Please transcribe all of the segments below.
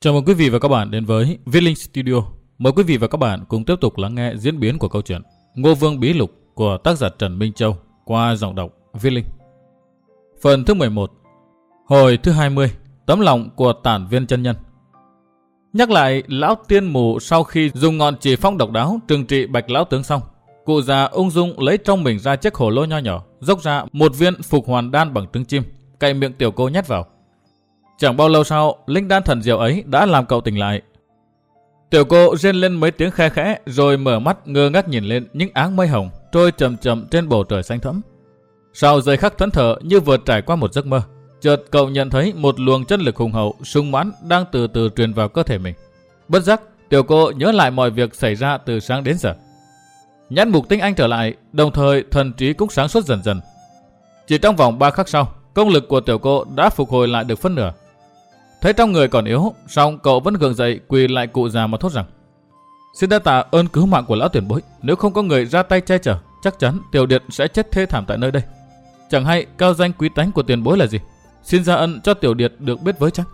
Chào mừng quý vị và các bạn đến với Viết Linh Studio. Mời quý vị và các bạn cùng tiếp tục lắng nghe diễn biến của câu chuyện Ngô Vương Bí Lục của tác giả Trần Minh Châu qua giọng đọc Viết Linh. Phần thứ 11 Hồi thứ 20 Tấm lòng của tản viên chân nhân Nhắc lại, lão tiên mù sau khi dùng ngọn chỉ phong độc đáo trừng trị bạch lão tướng xong, cụ già ung dung lấy trong mình ra chiếc hồ lô nho nhỏ, dốc ra một viên phục hoàn đan bằng trứng chim, cậy miệng tiểu cô nhét vào. Chẳng bao lâu sau, linh đan thần diệu ấy đã làm cậu tỉnh lại. Tiểu cô rên lên mấy tiếng khe khẽ rồi mở mắt ngơ ngác nhìn lên những áng mây hồng trôi chậm chậm trên bầu trời xanh thẫm. Sau giây khắc thẫn thờ như vừa trải qua một giấc mơ, chợt cậu nhận thấy một luồng chân lực hùng hậu sung mãn đang từ từ truyền vào cơ thể mình. Bất giác, tiểu cô nhớ lại mọi việc xảy ra từ sáng đến giờ. Nhãn mục tinh anh trở lại, đồng thời thần trí cũng sáng suốt dần dần. Chỉ trong vòng 3 khắc sau, công lực của tiểu cô đã phục hồi lại được phân nửa. Thấy trong người còn yếu, song cậu vẫn gượng dậy quỳ lại cụ già mà thốt rằng Xin đa tạ ơn cứu mạng của lão tuyển bối, nếu không có người ra tay che chở, chắc chắn tiểu điệt sẽ chết thê thảm tại nơi đây. Chẳng hay cao danh quý tánh của tiền bối là gì? Xin ra ân cho tiểu điệt được biết với chắc.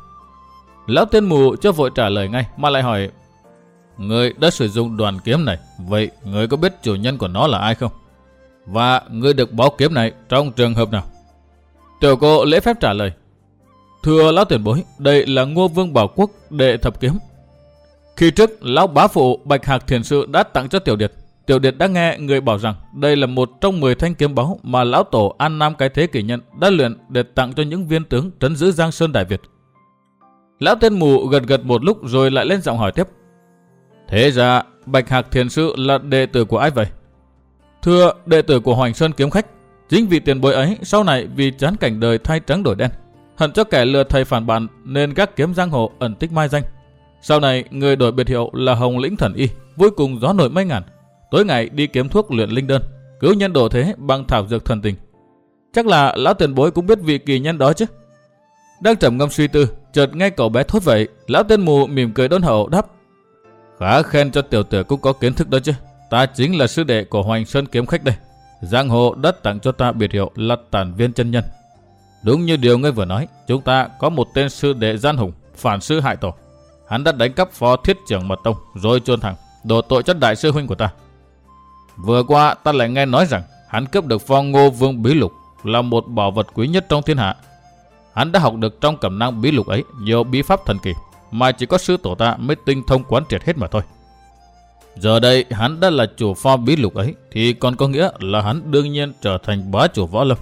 Lão tiên mù cho vội trả lời ngay mà lại hỏi Người đã sử dụng đoàn kiếm này, vậy người có biết chủ nhân của nó là ai không? Và người được báo kiếm này trong trường hợp nào? Tiểu cô lễ phép trả lời Thưa lão tiền bối, đây là Ngô Vương Bảo Quốc đệ thập kiếm. Khi trước, lão bá phụ Bạch Hạc Thiền Sư đã tặng cho Tiểu Điệt. Tiểu Điệt đã nghe người bảo rằng đây là một trong 10 thanh kiếm báu mà lão tổ An Nam cái thế kỷ nhân đã luyện để tặng cho những viên tướng trấn giữ Giang Sơn Đại Việt. Lão tên mù gật gật một lúc rồi lại lên giọng hỏi tiếp. Thế ra, Bạch Hạc Thiền Sư là đệ tử của ai vậy? Thưa, đệ tử của Hoành Sơn Kiếm Khách. Chính vì tiền bối ấy, sau này vì chán cảnh đời thay trắng đổi đen, hận cho kẻ lừa thầy phản bản nên gác kiếm giang hồ ẩn tích mai danh. Sau này, người đổi biệt hiệu là Hồng Lĩnh Thần Y, vui cùng gió nổi mây ngàn. Tối ngày đi kiếm thuốc luyện linh đơn, cứu nhân độ thế bằng thảo dược thần tình. Chắc là lão tiền bối cũng biết vị kỳ nhân đó chứ. Đang trầm ngâm suy tư, chợt nghe cậu bé thốt vậy, lão tên mù mỉm cười đón hậu đáp. Khá khen cho tiểu tử cũng có kiến thức đó chứ. Ta chính là sư đệ của Hoành Sơn kiếm khách đây. Giang hồ đất tặng cho ta biệt hiệu là tản viên chân nhân. Đúng như điều ngươi vừa nói, chúng ta có một tên sư đệ gian hùng, phản sư hại tổ. Hắn đã đánh cắp phó thiết trưởng mật tông, rồi chôn thẳng, đổ tội cho đại sư huynh của ta. Vừa qua ta lại nghe nói rằng hắn cướp được phong ngô vương bí lục là một bảo vật quý nhất trong thiên hạ. Hắn đã học được trong cẩm năng bí lục ấy nhiều bí pháp thần kỳ mà chỉ có sư tổ ta mới tinh thông quán triệt hết mà thôi. Giờ đây hắn đã là chủ pho bí lục ấy thì còn có nghĩa là hắn đương nhiên trở thành bá chủ võ lâm.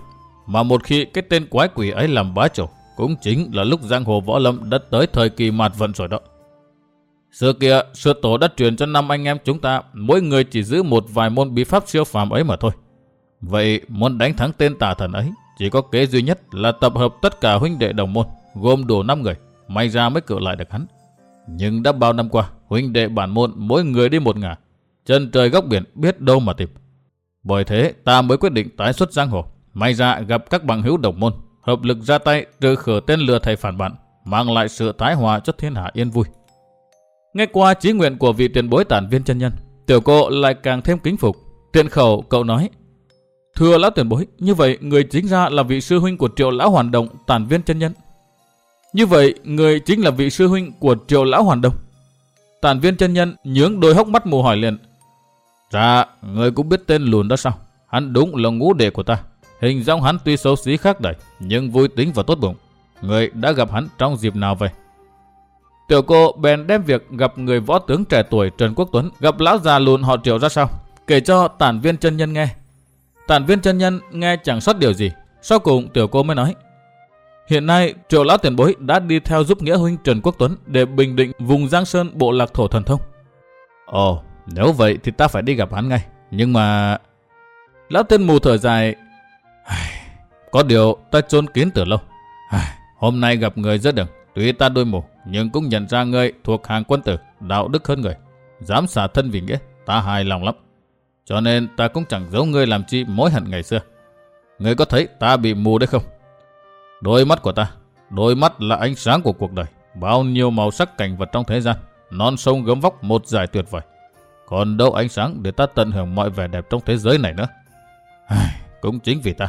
Mà một khi cái tên quái quỷ ấy làm bá chủ, cũng chính là lúc giang hồ võ lâm đã tới thời kỳ mạt vận rồi đó. Xưa kia, sư tổ đã truyền cho năm anh em chúng ta, mỗi người chỉ giữ một vài môn bí pháp siêu phàm ấy mà thôi. Vậy, muốn đánh thắng tên tà thần ấy, chỉ có kế duy nhất là tập hợp tất cả huynh đệ đồng môn, gồm đủ 5 người, may ra mới cự lại được hắn. Nhưng đã bao năm qua, huynh đệ bản môn mỗi người đi một ngả, chân trời góc biển biết đâu mà tìm. Bởi thế, ta mới quyết định tái xuất giang hồ. May ra gặp các bằng hữu đồng môn, hợp lực ra tay trừ khử tên lừa thầy phản bạn, mang lại sự thái hòa cho thiên hạ yên vui. Nghe qua chí nguyện của vị tiền bối tản viên chân nhân, tiểu cô lại càng thêm kính phục. Tiện khẩu cậu nói, Thưa lão tiền bối, như vậy người chính ra là vị sư huynh của triệu lão hoàn động tản viên chân nhân. Như vậy, người chính là vị sư huynh của triệu lão hoàn động. Tản viên chân nhân nhướng đôi hốc mắt mù hỏi liền. Dạ, người cũng biết tên lùn đó sao? Hắn đúng là ngũ đệ của ta. Hình dáng hắn tuy xấu xí khác đời, nhưng vui tính và tốt bụng. Người đã gặp hắn trong dịp nào vậy? Tiểu cô bèn đem việc gặp người võ tướng trẻ tuổi Trần Quốc Tuấn gặp lão già lùn họ triệu ra sao, kể cho tản viên chân nhân nghe. Tản viên chân nhân nghe chẳng sót điều gì, sau cùng tiểu cô mới nói. Hiện nay, triệu lão tiền bối đã đi theo giúp nghĩa huynh Trần Quốc Tuấn để bình định vùng Giang Sơn bộ lạc thổ thần thông. Ồ, nếu vậy thì ta phải đi gặp hắn ngay. Nhưng mà... Lão tên mù thở dài có điều ta trốn kín từ lâu. Hôm nay gặp người rất đừng, tuy ta đôi mù, nhưng cũng nhận ra người thuộc hàng quân tử, đạo đức hơn người. Dám xả thân vì nghĩa, ta hài lòng lắm. Cho nên ta cũng chẳng giấu ngươi làm chi mối hận ngày xưa. Ngươi có thấy ta bị mù đấy không? Đôi mắt của ta, đôi mắt là ánh sáng của cuộc đời. Bao nhiêu màu sắc cảnh vật trong thế gian, non sông gấm vóc một giải tuyệt vời. Còn đâu ánh sáng để ta tận hưởng mọi vẻ đẹp trong thế giới này nữa. Cũng chính vì ta,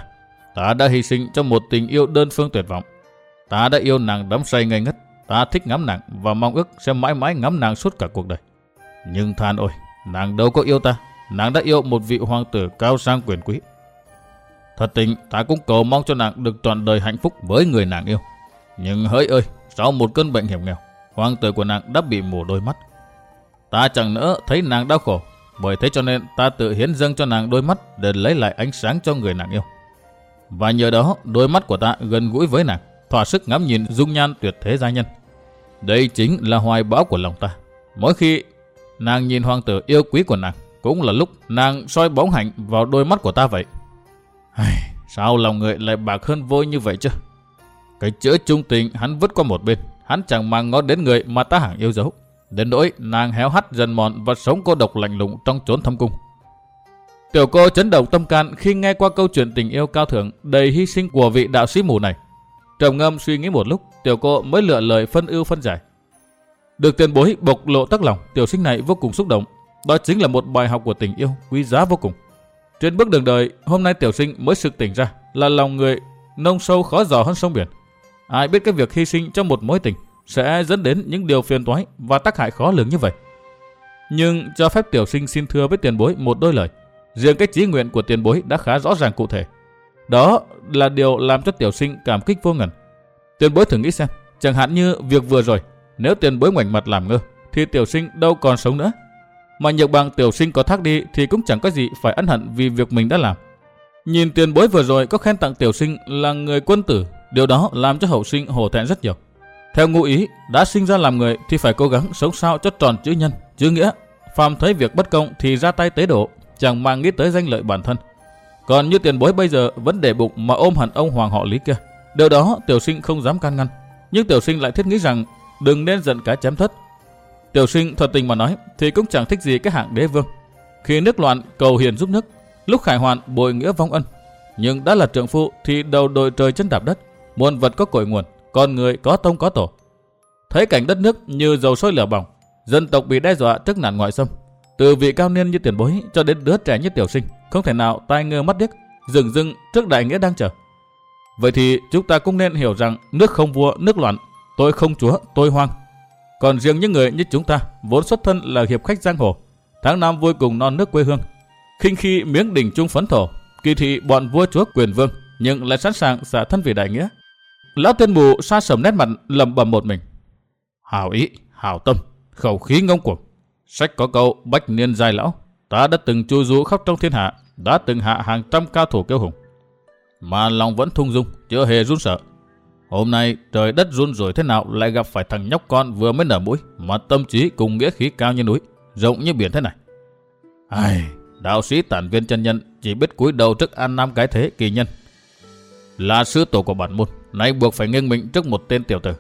ta đã hy sinh cho một tình yêu đơn phương tuyệt vọng. Ta đã yêu nàng đắm say ngây ngất, Ta thích ngắm nàng và mong ước sẽ mãi mãi ngắm nàng suốt cả cuộc đời. Nhưng than ôi, nàng đâu có yêu ta. Nàng đã yêu một vị hoàng tử cao sang quyền quý. Thật tình, ta cũng cầu mong cho nàng được trọn đời hạnh phúc với người nàng yêu. Nhưng hỡi ơi, sau một cơn bệnh hiểm nghèo, hoàng tử của nàng đã bị mù đôi mắt. Ta chẳng nỡ thấy nàng đau khổ, bởi thế cho nên ta tự hiến dâng cho nàng đôi mắt để lấy lại ánh sáng cho người nàng yêu. Và nhờ đó, đôi mắt của ta gần gũi với nàng, thỏa sức ngắm nhìn dung nhan tuyệt thế gia nhân. Đây chính là hoài bão của lòng ta. Mỗi khi nàng nhìn hoàng tử yêu quý của nàng, cũng là lúc nàng soi bóng hạnh vào đôi mắt của ta vậy. Ai, sao lòng người lại bạc hơn vôi như vậy chứ? Cái chữ trung tình hắn vứt qua một bên, hắn chẳng mang ngó đến người mà ta hẳn yêu dấu. Đến nỗi nàng héo hắt dần mòn và sống cô độc lạnh lùng trong chốn thâm cung. Tiểu cô chấn động tâm can khi nghe qua câu chuyện tình yêu cao thượng đầy hy sinh của vị đạo sĩ mù này. Trầm ngâm suy nghĩ một lúc, tiểu cô mới lựa lời phân ưu phân giải. Được tiền bối bộc lộ tắc lòng, tiểu sinh này vô cùng xúc động. Đó chính là một bài học của tình yêu quý giá vô cùng. Trên bước đường đời, hôm nay tiểu sinh mới sực tỉnh ra là lòng người nông sâu khó dò hơn sông biển. Ai biết cái việc hy sinh trong một mối tình sẽ dẫn đến những điều phiền toái và tác hại khó lường như vậy. Nhưng cho phép tiểu sinh xin thưa với tiền bối một đôi lời. Riêng cái chí nguyện của tiền bối đã khá rõ ràng cụ thể. Đó là điều làm cho tiểu sinh cảm kích vô ngần. Tiền bối thử nghĩ xem, chẳng hạn như việc vừa rồi, nếu tiền bối ngoảnh mặt làm ngơ, thì tiểu sinh đâu còn sống nữa. Mà nhược bằng tiểu sinh có thác đi thì cũng chẳng có gì phải ân hận vì việc mình đã làm. Nhìn tiền bối vừa rồi có khen tặng tiểu sinh là người quân tử, điều đó làm cho hậu sinh hổ thẹn rất nhiều. Theo ngụ ý, đã sinh ra làm người thì phải cố gắng sống sao cho tròn chữ nhân, chữ nghĩa. Phàm thấy việc bất công thì ra tay tế độ, chẳng mang nghĩ tới danh lợi bản thân. Còn như tiền bối bây giờ vẫn để bụng mà ôm hẳn ông hoàng họ lý kia. Điều đó tiểu sinh không dám can ngăn. Nhưng tiểu sinh lại thiết nghĩ rằng đừng nên giận cái chém thất. Tiểu sinh thật tình mà nói thì cũng chẳng thích gì cái hạng đế vương. Khi nước loạn cầu hiền giúp nước, lúc khải hoàn bồi nghĩa vong ân. Nhưng đã là trượng phu thì đầu đội trời chân đạp đất, muôn vật có cội nguồn, con người có tông có tổ. Thấy cảnh đất nước như dầu sôi lửa bỏng, dân tộc bị đe dọa trước nạn ngoại xâm. Từ vị cao niên như tiền bối cho đến đứa trẻ như tiểu sinh, không thể nào tai ngơ mắt điếc, dừng dưng trước đại nghĩa đang chờ. Vậy thì chúng ta cũng nên hiểu rằng nước không vua, nước loạn, tôi không chúa, tôi hoang. Còn riêng những người như chúng ta, vốn xuất thân là hiệp khách giang hồ, tháng năm vui cùng non nước quê hương, khinh khi miếng đỉnh trung phấn thổ, kỳ thị bọn vua chúa quyền vương, nhưng lại sẵn sàng xả thân vì đại nghĩa. Lão tiên mù xa sầm nét mặt lầm bầm một mình. Hảo ý, hảo tâm, khẩu khí ngông cuồng. Sách có câu bách niên dài lão, ta đã từng chu du khắp trong thiên hạ, đã từng hạ hàng trăm cao thủ kiêu hùng. Mà lòng vẫn thung dung, chưa hề run sợ. Hôm nay trời đất run rủi thế nào lại gặp phải thằng nhóc con vừa mới nở mũi, mà tâm trí cùng nghĩa khí cao như núi, rộng như biển thế này. Ai, đạo sĩ tản viên chân nhân chỉ biết cúi đầu trước an nam cái thế kỳ nhân. Là sư tổ của bản môn, nay buộc phải nghiêng mình trước một tên tiểu tử.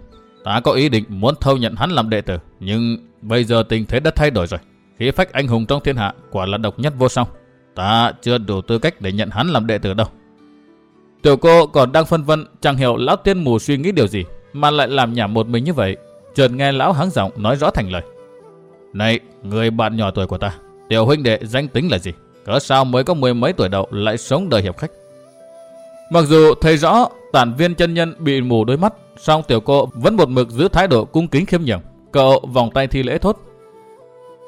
Ta có ý định muốn thâu nhận hắn làm đệ tử, nhưng bây giờ tình thế đã thay đổi rồi. Khí phách anh hùng trong thiên hạ quả là độc nhất vô song. Ta chưa đủ tư cách để nhận hắn làm đệ tử đâu. Tiểu cô còn đang phân vân, chẳng hiểu lão tiên mù suy nghĩ điều gì, mà lại làm nhảm một mình như vậy. Chợt nghe lão hắng giọng nói rõ thành lời. Này, người bạn nhỏ tuổi của ta, tiểu huynh đệ danh tính là gì? Cỡ sao mới có mười mấy tuổi đầu lại sống đời hiệp khách? Mặc dù thấy rõ tản viên chân nhân bị mù đôi mắt, song tiểu cô vẫn một mực giữ thái độ cung kính khiêm nhường. Cậu vòng tay thi lễ thốt.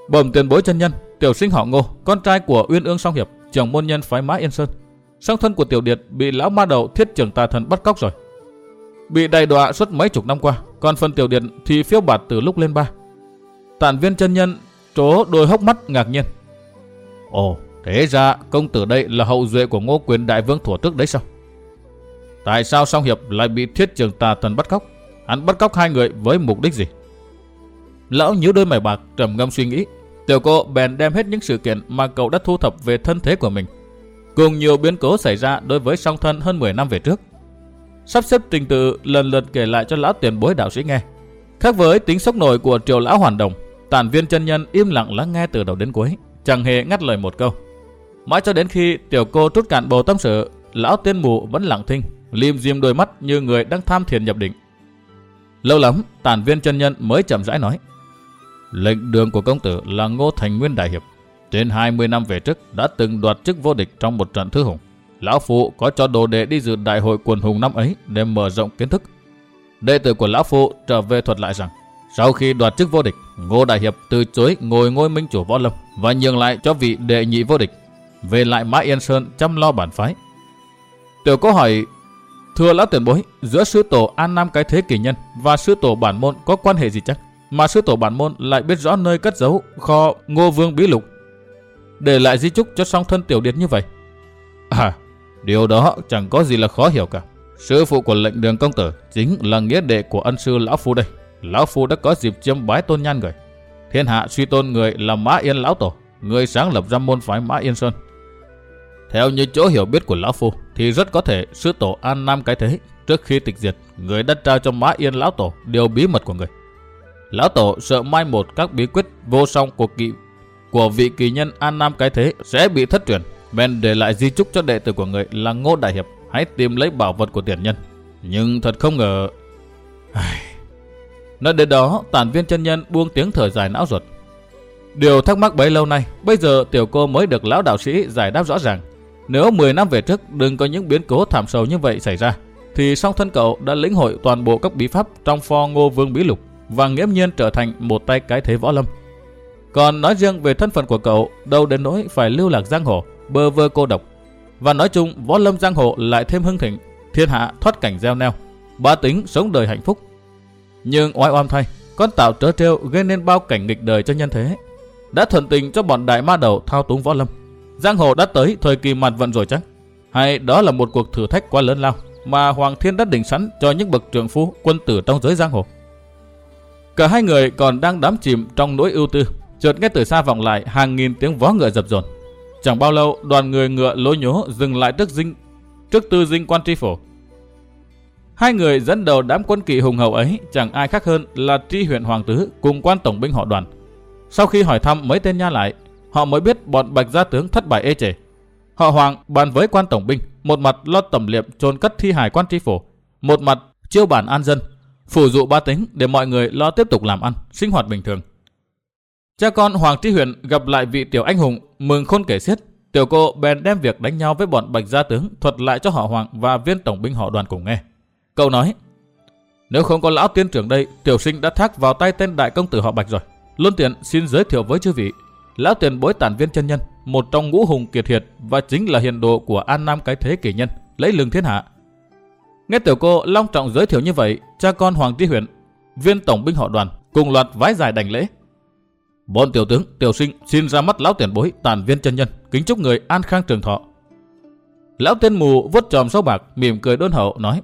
Bẩm tiền bối chân nhân, tiểu sinh họ ngô, con trai của Uyên Ương Song Hiệp, trưởng môn nhân phái mã Yên Sơn. Song thân của tiểu điệt bị lão ma đầu thiết trưởng tà thần bắt cóc rồi. Bị đầy đọa suốt mấy chục năm qua, còn phần tiểu điệt thì phiêu bạt từ lúc lên ba. Tản viên chân nhân trố đôi hốc mắt ngạc nhiên. Ồ, thế ra công tử đây là hậu duệ của ngô quyền đại vương thủ tước đấy sao? Tại sao song hiệp lại bị thiết trường tà thần bắt cóc? Hắn bắt cóc hai người với mục đích gì? Lão nhíu đôi mày bạc trầm ngâm suy nghĩ. Tiểu cô bèn đem hết những sự kiện mà cậu đã thu thập về thân thế của mình. Cùng nhiều biến cố xảy ra đối với song thân hơn 10 năm về trước. Sắp xếp trình tự lần lượt kể lại cho lão tiền bối đạo sĩ nghe. Khác với tính sốc nổi của triều lão hoàn đồng, tản viên chân nhân im lặng lắng nghe từ đầu đến cuối, chẳng hề ngắt lời một câu. Mãi cho đến khi tiểu cô trút cạn bầu tâm sự, lão tiên mù vẫn lặng thinh, liêm diêm đôi mắt như người đang tham thiền nhập định. Lâu lắm, tản viên chân nhân mới chậm rãi nói. Lệnh đường của công tử là Ngô Thành Nguyên Đại Hiệp. Trên 20 năm về trước đã từng đoạt chức vô địch trong một trận thứ hùng. Lão Phụ có cho đồ đệ đi dự đại hội quần hùng năm ấy để mở rộng kiến thức. Đệ tử của Lão phụ trở về thuật lại rằng, sau khi đoạt chức vô địch, Ngô Đại Hiệp từ chối ngồi ngôi minh chủ võ lâm và nhường lại cho vị đệ nhị vô địch, về lại Mã Yên Sơn chăm lo bản phái. Tiểu có hỏi, thưa lão tiền bối, giữa sư tổ An Nam cái thế kỷ nhân và sư tổ bản môn có quan hệ gì chắc? Mà sư tổ bản môn lại biết rõ nơi cất giấu kho Ngô Vương Bí Lục, để lại di chúc cho song thân tiểu điệt như vậy. À, điều đó chẳng có gì là khó hiểu cả. Sư phụ của lệnh đường công tử chính là nghĩa đệ của ân sư Lão Phu đây. Lão Phu đã có dịp chiêm bái tôn nhan người. Thiên hạ suy tôn người là Mã Yên Lão Tổ, người sáng lập ra môn phái Mã Yên Sơn. Theo như chỗ hiểu biết của Lão Phu, thì rất có thể sư tổ An Nam cái thế, trước khi tịch diệt, người đã trao cho Mã Yên Lão Tổ điều bí mật của người. Lão Tổ sợ mai một các bí quyết vô song của kỵ của vị kỳ nhân An Nam cái thế sẽ bị thất truyền, bèn để lại di chúc cho đệ tử của người là Ngô Đại Hiệp hãy tìm lấy bảo vật của tiền nhân. Nhưng thật không ngờ... Nói đến đó, tản viên chân nhân buông tiếng thở dài não ruột. Điều thắc mắc bấy lâu nay, bây giờ tiểu cô mới được lão đạo sĩ giải đáp rõ ràng. Nếu 10 năm về trước đừng có những biến cố thảm sầu như vậy xảy ra, thì song thân cậu đã lĩnh hội toàn bộ các bí pháp trong pho ngô vương bí lục và nghiễm nhiên trở thành một tay cái thế võ lâm. Còn nói riêng về thân phận của cậu, đâu đến nỗi phải lưu lạc giang hồ, bơ vơ cô độc. Và nói chung, võ lâm giang hồ lại thêm hưng thịnh, thiên hạ thoát cảnh gieo neo, ba tính sống đời hạnh phúc. Nhưng oai oam thay, con tạo trớ trêu gây nên bao cảnh nghịch đời cho nhân thế. Đã thuận tình cho bọn đại ma đầu thao túng võ lâm. Giang hồ đã tới thời kỳ mặt vận rồi chắc. Hay đó là một cuộc thử thách quá lớn lao mà Hoàng Thiên đã định sẵn cho những bậc trưởng phu quân tử trong giới giang hồ. Cả hai người còn đang đắm chìm trong nỗi ưu tư chợt nghe từ xa vọng lại hàng nghìn tiếng vó ngựa dập dồn. Chẳng bao lâu, đoàn người ngựa lối nhố dừng lại trước dinh trước tư dinh quan tri phổ. Hai người dẫn đầu đám quân kỵ hùng hậu ấy chẳng ai khác hơn là tri huyện hoàng tứ cùng quan tổng binh họ đoàn. Sau khi hỏi thăm mấy tên nha lại, họ mới biết bọn bạch gia tướng thất bại ê chề. Họ hoàng bàn với quan tổng binh, một mặt lo tẩm liệm trôn cất thi hài quan tri phủ, một mặt chiêu bản an dân, phủ dụ ba tính để mọi người lo tiếp tục làm ăn, sinh hoạt bình thường. Cha con Hoàng Tri Huyền gặp lại vị tiểu anh hùng mừng khôn kể xiết. Tiểu cô bèn đem việc đánh nhau với bọn bạch gia tướng thuật lại cho họ Hoàng và viên tổng binh họ đoàn cùng nghe. Cậu nói, nếu không có lão tiên trưởng đây, tiểu sinh đã thác vào tay tên đại công tử họ bạch rồi. Luôn tiện xin giới thiệu với chư vị, lão tiền bối tản viên chân nhân, một trong ngũ hùng kiệt hiệt và chính là hiền độ của An Nam cái thế kỷ nhân, lấy lừng thiên hạ. Nghe tiểu cô long trọng giới thiệu như vậy, cha con Hoàng Tri Huyền, viên tổng binh họ đoàn cùng loạt vái dài đành lễ. Bọn tiểu tướng, tiểu sinh xin ra mắt lão tiền bối, tàn viên chân nhân, kính chúc người an khang trường thọ. Lão tên mù vuốt tròm sâu bạc, mỉm cười đôn hậu, nói.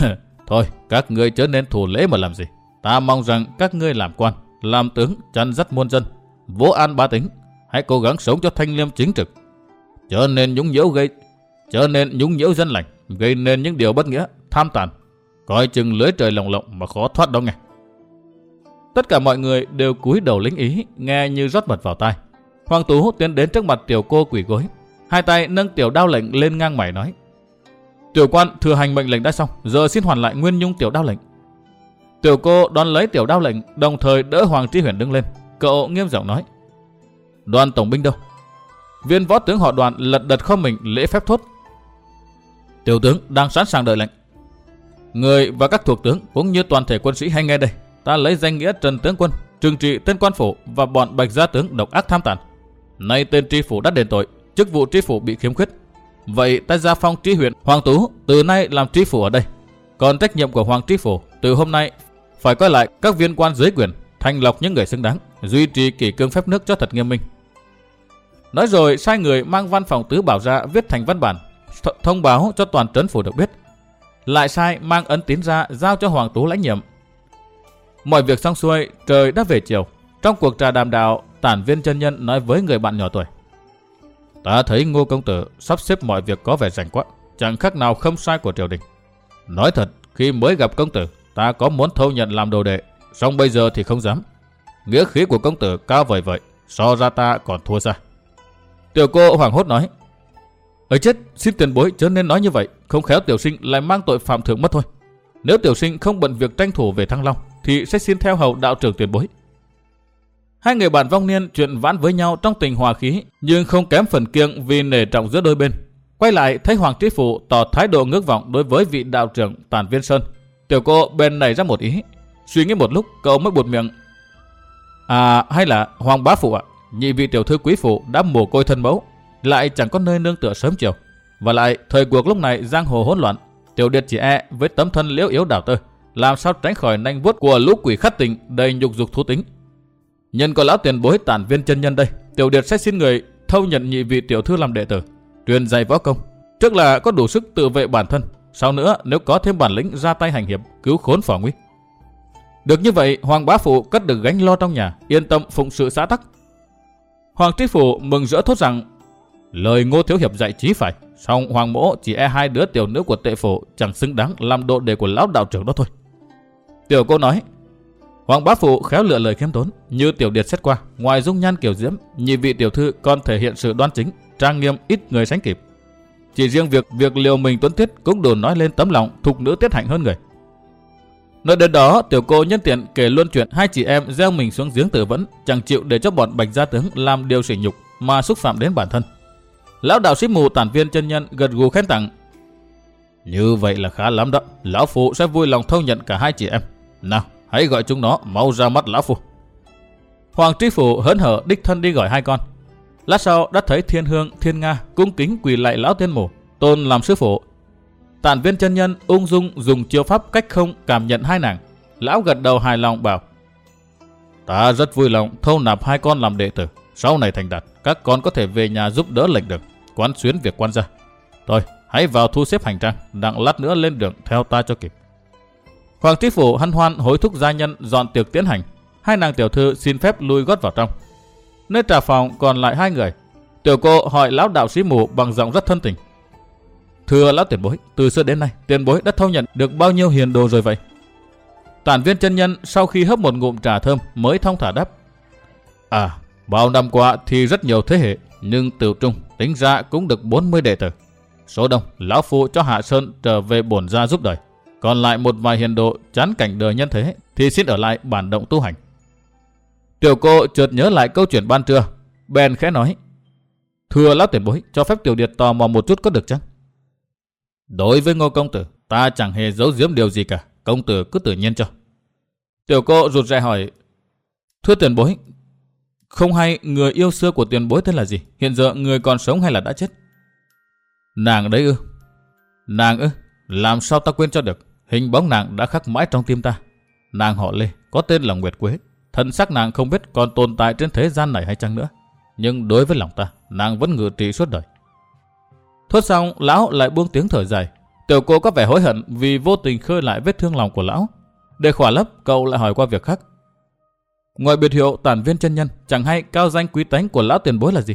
Thôi, các ngươi chớ nên thủ lễ mà làm gì. Ta mong rằng các ngươi làm quan, làm tướng, chăn dắt muôn dân, vô an ba tính. Hãy cố gắng sống cho thanh liêm chính trực. Chớ nên nhúng nhiễu gây, chớ nên nhúng nhiễu dân lành, gây nên những điều bất nghĩa, tham tàn. Coi chừng lưới trời lồng lộng mà khó thoát đó nghe. Tất cả mọi người đều cúi đầu lính ý, nghe như rót mật vào tai. Hoàng Tú tiến đến trước mặt tiểu cô quỷ gối, hai tay nâng tiểu đao lệnh lên ngang mày nói: "Tiểu quan thừa hành mệnh lệnh đã xong, giờ xin hoàn lại nguyên nhung tiểu đao lệnh." Tiểu cô đón lấy tiểu đao lệnh, đồng thời đỡ Hoàng Tri Huyền đứng lên. Cậu nghiêm giọng nói: "Đoàn tổng binh đâu?" Viên võ tướng họ Đoàn lật đật không mình lễ phép thốt: "Tiểu tướng đang sẵn sàng đợi lệnh." Người và các thuộc tướng cũng như toàn thể quân sĩ hay nghe đây, ta lấy danh nghĩa Trần Tướng Quân, trừng trị tên quan phủ và bọn bạch gia tướng độc ác tham tàn. Nay tên tri phủ đã đền tội, chức vụ tri phủ bị khiếm khuyết. Vậy ta gia phong tri huyện Hoàng Tú từ nay làm tri phủ ở đây. Còn trách nhiệm của Hoàng tri phủ từ hôm nay phải coi lại các viên quan dưới quyền, thành lọc những người xứng đáng, duy trì kỷ cương phép nước cho thật nghiêm minh. Nói rồi sai người mang văn phòng tứ bảo ra viết thành văn bản, thông báo cho toàn trấn phủ được biết. Lại sai mang ấn tín ra giao cho Hoàng Tú lãnh nhiệm Mọi việc xong xuôi, trời đã về chiều. Trong cuộc trà đàm đạo, tản viên chân nhân nói với người bạn nhỏ tuổi. Ta thấy ngô công tử sắp xếp mọi việc có vẻ rảnh quá, chẳng khác nào không sai của triều đình. Nói thật, khi mới gặp công tử, ta có muốn thâu nhận làm đồ đệ, song bây giờ thì không dám. Nghĩa khí của công tử cao vời vậy, so ra ta còn thua xa. Tiểu cô hoảng hốt nói, ấy chết, xin tiền bối chớ nên nói như vậy, không khéo tiểu sinh lại mang tội phạm thượng mất thôi. Nếu tiểu sinh không bận việc tranh thủ về Thăng Long, thì sẽ xin theo hầu đạo trưởng tiền bối. Hai người bạn vong niên chuyện vãn với nhau trong tình hòa khí, nhưng không kém phần kiêng vì nể trọng giữa đôi bên. Quay lại thấy Hoàng Trí Phụ tỏ thái độ ngước vọng đối với vị đạo trưởng Tản Viên Sơn. Tiểu cô bên này ra một ý. Suy nghĩ một lúc, cậu mới buột miệng. À, hay là Hoàng Bá Phụ ạ, nhị vị tiểu thư quý phụ đã mồ côi thân mẫu, lại chẳng có nơi nương tựa sớm chiều. Và lại, thời cuộc lúc này giang hồ hỗn loạn, tiểu điệt chỉ e với tấm thân liễu yếu đảo tơ, làm sao tránh khỏi nanh vuốt của lũ quỷ khất tình đầy nhục dục thú tính. Nhân có lão tiền bối tản viên chân nhân đây, tiểu điệt sẽ xin người thâu nhận nhị vị tiểu thư làm đệ tử, truyền dạy võ công. Trước là có đủ sức tự vệ bản thân, sau nữa nếu có thêm bản lĩnh ra tay hành hiệp, cứu khốn phỏ nguy. Được như vậy, Hoàng Bá Phụ cất được gánh lo trong nhà, yên tâm phụng sự xã tắc. Hoàng Trí Phụ mừng rỡ thốt rằng, lời ngô thiếu hiệp dạy chí phải, song Hoàng Mỗ chỉ e hai đứa tiểu nữ của tệ phổ chẳng xứng đáng làm độ đề của lão đạo trưởng đó thôi. Tiểu cô nói, Hoàng Bá Phụ khéo lựa lời khiêm tốn, như tiểu điệt xét qua, ngoài dung nhan kiểu diễm, nhị vị tiểu thư còn thể hiện sự đoan chính, trang nghiêm ít người sánh kịp. Chỉ riêng việc việc liều mình tuấn tiết cũng đủ nói lên tấm lòng thục nữ tiết hạnh hơn người. Nói đến đó, tiểu cô nhân tiện kể luôn chuyện hai chị em gieo mình xuống giếng tử vẫn, chẳng chịu để cho bọn bạch gia tướng làm điều sỉ nhục mà xúc phạm đến bản thân. Lão đạo sĩ mù tản viên chân nhân gật gù khen tặng. Như vậy là khá lắm đó, lão phụ sẽ vui lòng thâu nhận cả hai chị em. Nào, hãy gọi chúng nó mau ra mắt lão phụ. Hoàng tri phủ hớn hở đích thân đi gọi hai con. Lát sau đã thấy thiên hương, thiên nga cung kính quỳ lại lão tiên mù, tôn làm sư phụ Tản viên chân nhân ung dung dùng chiêu pháp cách không cảm nhận hai nàng. Lão gật đầu hài lòng bảo. Ta rất vui lòng thâu nạp hai con làm đệ tử. Sau này thành đạt, các con có thể về nhà giúp đỡ lệnh được, quán xuyến việc quan gia. Thôi, hãy vào thu xếp hành trang, đặng lát nữa lên đường theo ta cho kịp. Hoàng trí phủ hân hoan hối thúc gia nhân dọn tiệc tiến hành. Hai nàng tiểu thư xin phép lui gót vào trong. Nơi trà phòng còn lại hai người. Tiểu cô hỏi lão đạo sĩ mù bằng giọng rất thân tình. Thưa lão tiền bối, từ xưa đến nay, tiền bối đã thâu nhận được bao nhiêu hiền đồ rồi vậy? Tản viên chân nhân sau khi hấp một ngụm trà thơm mới thông thả đáp. À, bao năm qua thì rất nhiều thế hệ, nhưng tiểu trung tính ra cũng được 40 đệ tử. Số đông, lão phụ cho Hạ Sơn trở về bổn gia giúp đời. Còn lại một vài hiền độ chán cảnh đời nhân thế thì xin ở lại bản động tu hành. Tiểu cô chợt nhớ lại câu chuyện ban trưa, bèn khẽ nói. Thưa lão tiền bối, cho phép tiểu điệt tò mò một chút có được chăng? Đối với ngô công tử, ta chẳng hề giấu giếm điều gì cả. Công tử cứ tự nhiên cho. Tiểu cô rụt rè hỏi. Thưa tiền bối, không hay người yêu xưa của tiền bối tên là gì? Hiện giờ người còn sống hay là đã chết? Nàng đấy ư? Nàng ư? Làm sao ta quên cho được? Hình bóng nàng đã khắc mãi trong tim ta. Nàng họ Lê, có tên là Nguyệt Quế. Thân xác nàng không biết còn tồn tại trên thế gian này hay chăng nữa. Nhưng đối với lòng ta, nàng vẫn ngự trị suốt đời. Thốt xong, lão lại buông tiếng thở dài. Tiểu cô có vẻ hối hận vì vô tình khơi lại vết thương lòng của lão. Để khỏa lấp, cậu lại hỏi qua việc khác. Ngoài biệt hiệu tản viên chân nhân, chẳng hay cao danh quý tánh của lão tiền bối là gì?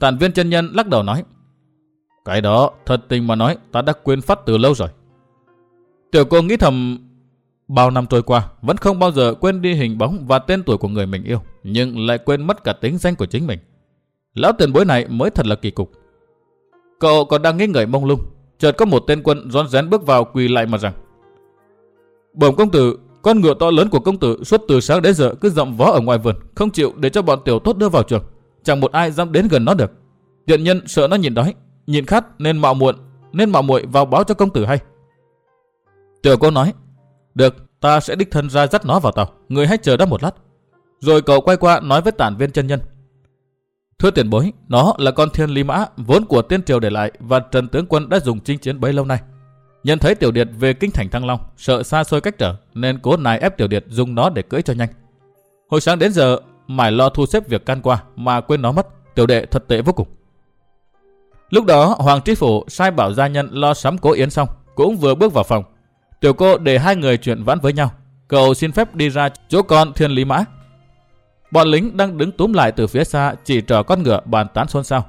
Tản viên chân nhân lắc đầu nói. Cái đó, thật tình mà nói, ta đã quên phát từ lâu rồi. Tiểu cô nghĩ thầm, bao năm trôi qua, vẫn không bao giờ quên đi hình bóng và tên tuổi của người mình yêu, nhưng lại quên mất cả tính danh của chính mình. Lão tiền bối này mới thật là kỳ cục. Cậu còn đang nghĩ ngợi mông lung, chợt có một tên quân rón rén bước vào quỳ lại mà rằng: "Bẩm công tử, con ngựa to lớn của công tử suốt từ sáng đến giờ cứ dậm vó ở ngoài vườn, không chịu để cho bọn tiểu tốt đưa vào trường, chẳng một ai dám đến gần nó được. tiện nhân sợ nó nhìn đói, nhìn khát nên mạo muội, nên mạo muội vào báo cho công tử hay." Tiểu cô nói: "Được, ta sẽ đích thân ra dắt nó vào tàu, người hãy chờ đó một lát." Rồi cậu quay qua nói với tản viên chân nhân: Thưa tiền bối, nó là con thiên lý mã vốn của tiên triều để lại và Trần Tướng Quân đã dùng chinh chiến bấy lâu nay. Nhận thấy Tiểu Điệt về kinh thành Thăng Long, sợ xa xôi cách trở nên cố nài ép Tiểu Điệt dùng nó để cưỡi cho nhanh. Hồi sáng đến giờ, mải lo thu xếp việc can qua mà quên nó mất, Tiểu Đệ thật tệ vô cùng. Lúc đó, Hoàng Trí Phủ sai bảo gia nhân lo sắm cố yến xong, cũng vừa bước vào phòng. Tiểu cô để hai người chuyện vãn với nhau. Cậu xin phép đi ra chỗ con thiên lý mã Bọn lính đang đứng túm lại từ phía xa chỉ trò con ngựa bàn tán xôn xao.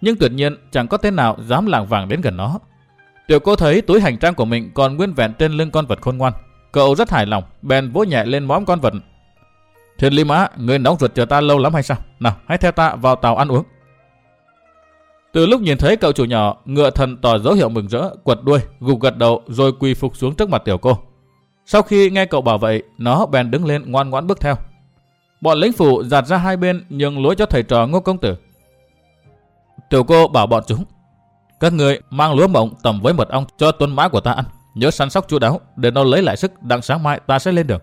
Nhưng tuyệt nhiên chẳng có tên nào dám làng vàng đến gần nó. Tiểu cô thấy túi hành trang của mình còn nguyên vẹn trên lưng con vật khôn ngoan. Cậu rất hài lòng, bèn vỗ nhẹ lên móm con vật. Thiên Lý Mã, người nóng ruột chờ ta lâu lắm hay sao? Nào, hãy theo ta vào tàu ăn uống. Từ lúc nhìn thấy cậu chủ nhỏ, ngựa thần tỏ dấu hiệu mừng rỡ, quật đuôi, gục gật đầu rồi quỳ phục xuống trước mặt tiểu cô. Sau khi nghe cậu bảo vậy, nó bèn đứng lên ngoan ngoãn bước theo. Bọn lính phủ giạt ra hai bên nhường lối cho thầy trò ngô công tử. Tiểu cô bảo bọn chúng. Các người mang lúa mộng tầm với mật ong cho tuân mã của ta ăn. nhớ săn sóc chú đáo để nó lấy lại sức đặng sáng mai ta sẽ lên đường.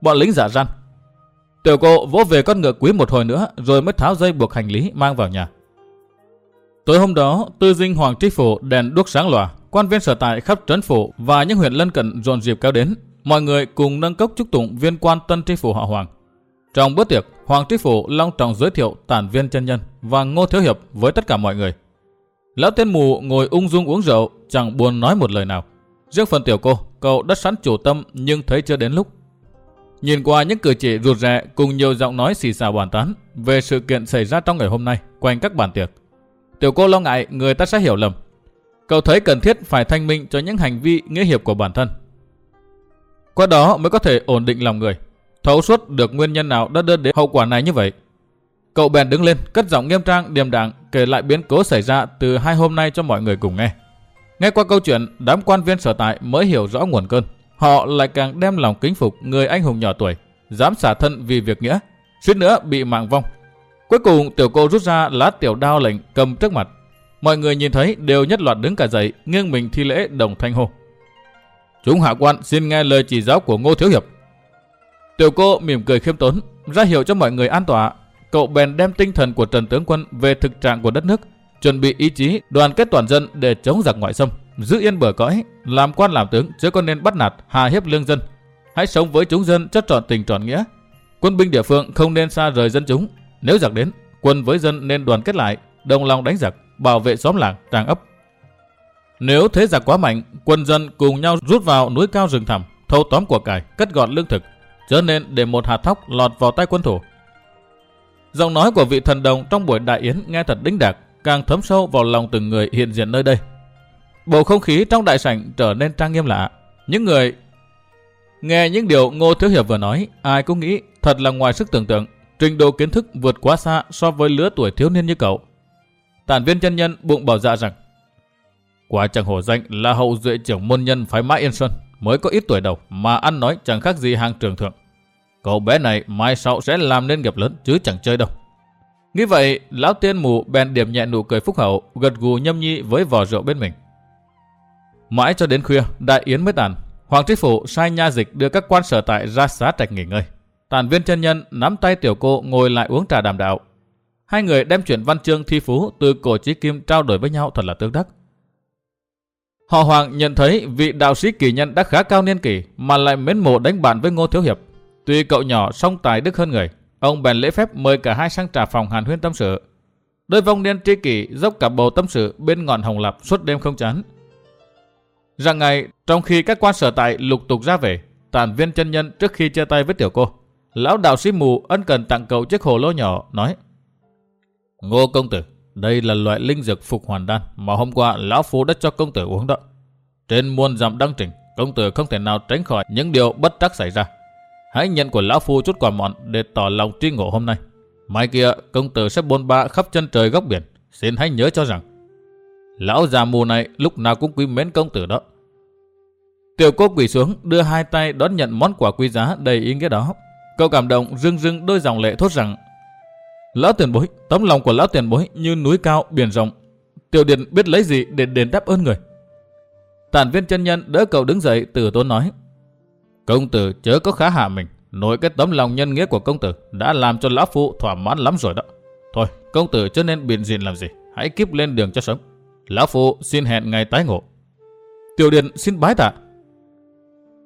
Bọn lính giả răn. Tiểu cô vỗ về con ngựa quý một hồi nữa rồi mới tháo dây buộc hành lý mang vào nhà. Tối hôm đó, tư dinh Hoàng Tri Phủ đèn đuốc sáng lòa, quan viên sở tại khắp trấn phủ và những huyện lân cận dồn dịp kéo đến. Mọi người cùng nâng cốc chúc tụng viên quan tân tri phủ họ Hoàng. Trong bữa tiệc, Hoàng Tri Phủ long trọng giới thiệu tản viên chân nhân và Ngô Thiếu Hiệp với tất cả mọi người. Lão tên mù ngồi ung dung uống rượu, chẳng buồn nói một lời nào. Riêng phần tiểu cô, cậu đã sẵn chủ tâm nhưng thấy chưa đến lúc. Nhìn qua những cử chỉ rụt rè cùng nhiều giọng nói xì xào bàn tán về sự kiện xảy ra trong ngày hôm nay quanh các bàn tiệc. Tiểu cô lo ngại người ta sẽ hiểu lầm. Cậu thấy cần thiết phải thanh minh cho những hành vi nghĩa hiệp của bản thân. Qua đó mới có thể ổn định lòng người, thấu suốt được nguyên nhân nào đã đưa đến hậu quả này như vậy. Cậu bèn đứng lên, cất giọng nghiêm trang, điềm đạm kể lại biến cố xảy ra từ hai hôm nay cho mọi người cùng nghe. Nghe qua câu chuyện, đám quan viên sở tại mới hiểu rõ nguồn cơn. Họ lại càng đem lòng kính phục người anh hùng nhỏ tuổi, dám xả thân vì việc nghĩa, suýt nữa bị mạng vong. Cuối cùng tiểu cô rút ra lá tiểu đao lệnh cầm trước mặt. Mọi người nhìn thấy đều nhất loạt đứng cả dậy, nghiêng mình thi lễ đồng thanh hô. Chúng hạ quan xin nghe lời chỉ giáo của Ngô Thiếu Hiệp. Tiểu cô mỉm cười khiêm tốn, ra hiệu cho mọi người an tỏa. Cậu bèn đem tinh thần của Trần Tướng Quân về thực trạng của đất nước, chuẩn bị ý chí đoàn kết toàn dân để chống giặc ngoại xâm, giữ yên bờ cõi, làm quan làm tướng chứ có nên bắt nạt, hà hiếp lương dân. Hãy sống với chúng dân cho trọn tình trọn nghĩa. Quân binh địa phương không nên xa rời dân chúng. Nếu giặc đến, quân với dân nên đoàn kết lại, đồng lòng đánh giặc, bảo vệ xóm làng, tràng ấp. Nếu thế giặc quá mạnh, quân dân cùng nhau rút vào núi cao rừng thẳm, thâu tóm của cải, cắt gọn lương thực, chớ nên để một hạt thóc lọt vào tay quân thủ. Giọng nói của vị thần đồng trong buổi đại yến nghe thật đính đạc, càng thấm sâu vào lòng từng người hiện diện nơi đây. Bầu không khí trong đại sảnh trở nên trang nghiêm lạ. Những người nghe những điều Ngô Thiếu Hiệp vừa nói, ai cũng nghĩ thật là ngoài sức tưởng tượng, trình độ kiến thức vượt quá xa so với lứa tuổi thiếu niên như cậu. Tản viên chân nhân bụng bảo dạ rằng, quả chẳng hổ danh là hậu duệ trưởng môn nhân phái Mã Yên Sơn, mới có ít tuổi đầu mà ăn nói chẳng khác gì hàng trường thượng. Cậu bé này mai sau sẽ làm nên nghiệp lớn chứ chẳng chơi đâu. Nghĩ vậy, lão tiên mù bèn điểm nhẹ nụ cười phúc hậu, gật gù nhâm nhi với vò rượu bên mình. Mãi cho đến khuya, đại yến mới tàn. Hoàng tri phủ sai nha dịch đưa các quan sở tại ra xá trạch nghỉ ngơi. Tàn viên chân nhân nắm tay tiểu cô ngồi lại uống trà đàm đạo. Hai người đem chuyện văn chương thi phú từ cổ chí kim trao đổi với nhau thật là tương đắc. Họ Hoàng nhận thấy vị đạo sĩ kỳ nhân đã khá cao niên kỷ mà lại mến mộ đánh bạn với Ngô Thiếu Hiệp. Tuy cậu nhỏ song tài đức hơn người, ông bèn lễ phép mời cả hai sang trà phòng hàn huyên tâm sự. Đôi vong niên tri kỷ dốc cả bầu tâm sự bên ngọn hồng lạp suốt đêm không chán. Rằng ngày, trong khi các quan sở tại lục tục ra về, tàn viên chân nhân trước khi chia tay với tiểu cô, lão đạo sĩ mù ân cần tặng cậu chiếc hồ lô nhỏ, nói Ngô công tử, đây là loại linh dược phục hoàn đan mà hôm qua lão phu đã cho công tử uống đó. Trên muôn dặm đăng trình, công tử không thể nào tránh khỏi những điều bất trắc xảy ra. Hãy nhận của lão phu chút quà mọn để tỏ lòng tri ngộ hôm nay. Mai kia, công tử sẽ bôn ba khắp chân trời góc biển. Xin hãy nhớ cho rằng, lão già mù này lúc nào cũng quý mến công tử đó. Tiểu cô quỳ xuống, đưa hai tay đón nhận món quà quý giá đầy ý nghĩa đó. Cậu cảm động rưng rưng đôi dòng lệ thốt rằng Lão tiền bối, tấm lòng của lão tiền bối như núi cao, biển rộng. Tiểu Điền biết lấy gì để đền đáp ơn người. Tản viên chân nhân đỡ cậu đứng dậy từ tốn nói. Công tử chớ có khá hạ mình. nội cái tấm lòng nhân nghĩa của công tử đã làm cho lão phụ thỏa mãn lắm rồi đó. Thôi, công tử chớ nên biện diện làm gì. Hãy kiếp lên đường cho sống. Lão phụ xin hẹn ngày tái ngộ. Tiểu Điền xin bái tạ.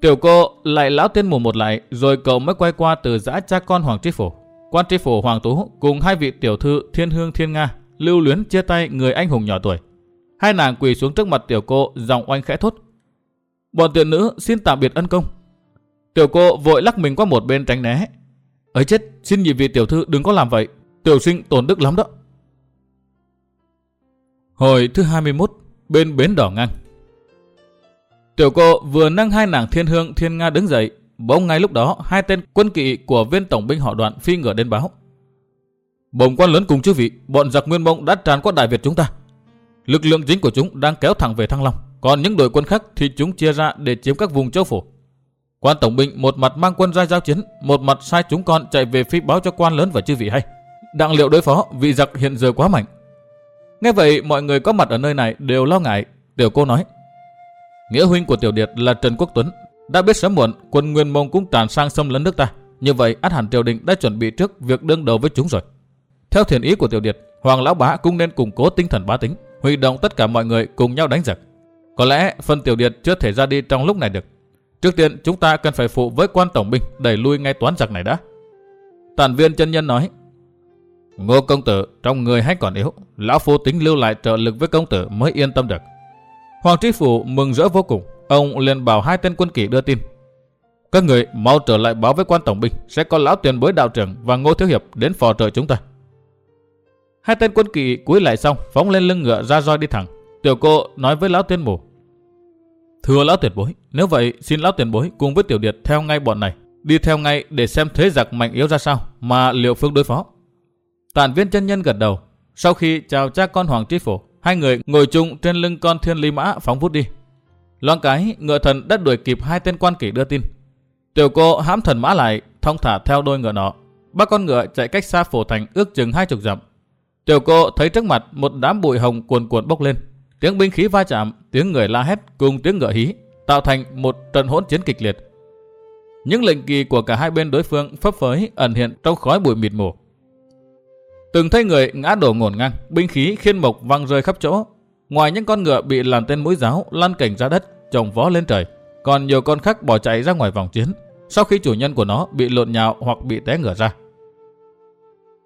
Tiểu cô lại lão tiên mù một lại, rồi cậu mới quay qua từ giã cha con Hoàng Tri Phủ. Quan tri phủ Hoàng Tú cùng hai vị tiểu thư Thiên Hương Thiên Nga lưu luyến chia tay người anh hùng nhỏ tuổi. Hai nàng quỳ xuống trước mặt tiểu cô, giọng oanh khẽ thốt. Bọn tiểu nữ xin tạm biệt ân công. Tiểu cô vội lắc mình qua một bên tránh né. Ấy chết, xin nhị vị tiểu thư đừng có làm vậy. Tiểu sinh tổn đức lắm đó. Hồi thứ 21, bên bến đỏ ngang. Tiểu cô vừa nâng hai nàng thiên hương thiên nga đứng dậy, Bỗng ngay lúc đó, hai tên quân kỵ của viên tổng binh họ đoạn phi ngựa đến báo. Bồng quan lớn cùng chư vị, bọn giặc nguyên mông đã tràn qua Đại Việt chúng ta. Lực lượng chính của chúng đang kéo thẳng về Thăng Long, còn những đội quân khác thì chúng chia ra để chiếm các vùng châu phủ. Quan tổng binh một mặt mang quân ra giao chiến, một mặt sai chúng con chạy về phi báo cho quan lớn và chư vị hay. Đặng liệu đối phó vị giặc hiện giờ quá mạnh. Nghe vậy mọi người có mặt ở nơi này đều lo ngại. Tiểu cô nói. Nghĩa huynh của Tiểu Điệt là Trần Quốc Tuấn, đã biết sớm muộn quân Nguyên Mông cũng tràn sang xâm lấn nước ta. Như vậy át hẳn triều đình đã chuẩn bị trước việc đương đầu với chúng rồi. Theo thiền ý của Tiểu Điệt, Hoàng Lão Bá cũng nên củng cố tinh thần bá tính, huy động tất cả mọi người cùng nhau đánh giặc. Có lẽ phân Tiểu Điệt chưa thể ra đi trong lúc này được. Trước tiên chúng ta cần phải phụ với quan tổng binh đẩy lui ngay toán giặc này đã. Tản viên chân nhân nói, Ngô công tử trong người hay còn yếu, lão phu tính lưu lại trợ lực với công tử mới yên tâm được. Hoàng Tri Phủ mừng rỡ vô cùng, ông liền bảo hai tên quân kỷ đưa tin. Các người mau trở lại báo với quan tổng binh, sẽ có lão tiền bối đạo trưởng và ngô thiếu hiệp đến phò trợ chúng ta. Hai tên quân kỵ cúi lại xong, phóng lên lưng ngựa ra roi đi thẳng. Tiểu cô nói với lão tiên mù. Thưa lão tiền bối, nếu vậy xin lão tiền bối cùng với tiểu điệt theo ngay bọn này, đi theo ngay để xem thế giặc mạnh yếu ra sao mà liệu phương đối phó. Tản viên chân nhân gật đầu. Sau khi chào cha con Hoàng Trí Phổ, hai người ngồi chung trên lưng con thiên lý mã phóng vút đi. Loan cái, ngựa thần đã đuổi kịp hai tên quan kỷ đưa tin. Tiểu cô hãm thần mã lại, thong thả theo đôi ngựa nọ. Ba con ngựa chạy cách xa phổ thành ước chừng hai chục dặm. Tiểu cô thấy trước mặt một đám bụi hồng cuồn cuộn bốc lên. Tiếng binh khí va chạm, tiếng người la hét cùng tiếng ngựa hí, tạo thành một trận hỗn chiến kịch liệt. Những lệnh kỳ của cả hai bên đối phương phấp phới ẩn hiện trong khói bụi mịt mù. Từng thấy người ngã đổ ngổn ngang, binh khí khiên mộc văng rơi khắp chỗ. Ngoài những con ngựa bị làm tên mũi giáo lăn cảnh ra đất, trồng vó lên trời, còn nhiều con khác bỏ chạy ra ngoài vòng chiến, sau khi chủ nhân của nó bị lộn nhào hoặc bị té ngửa ra.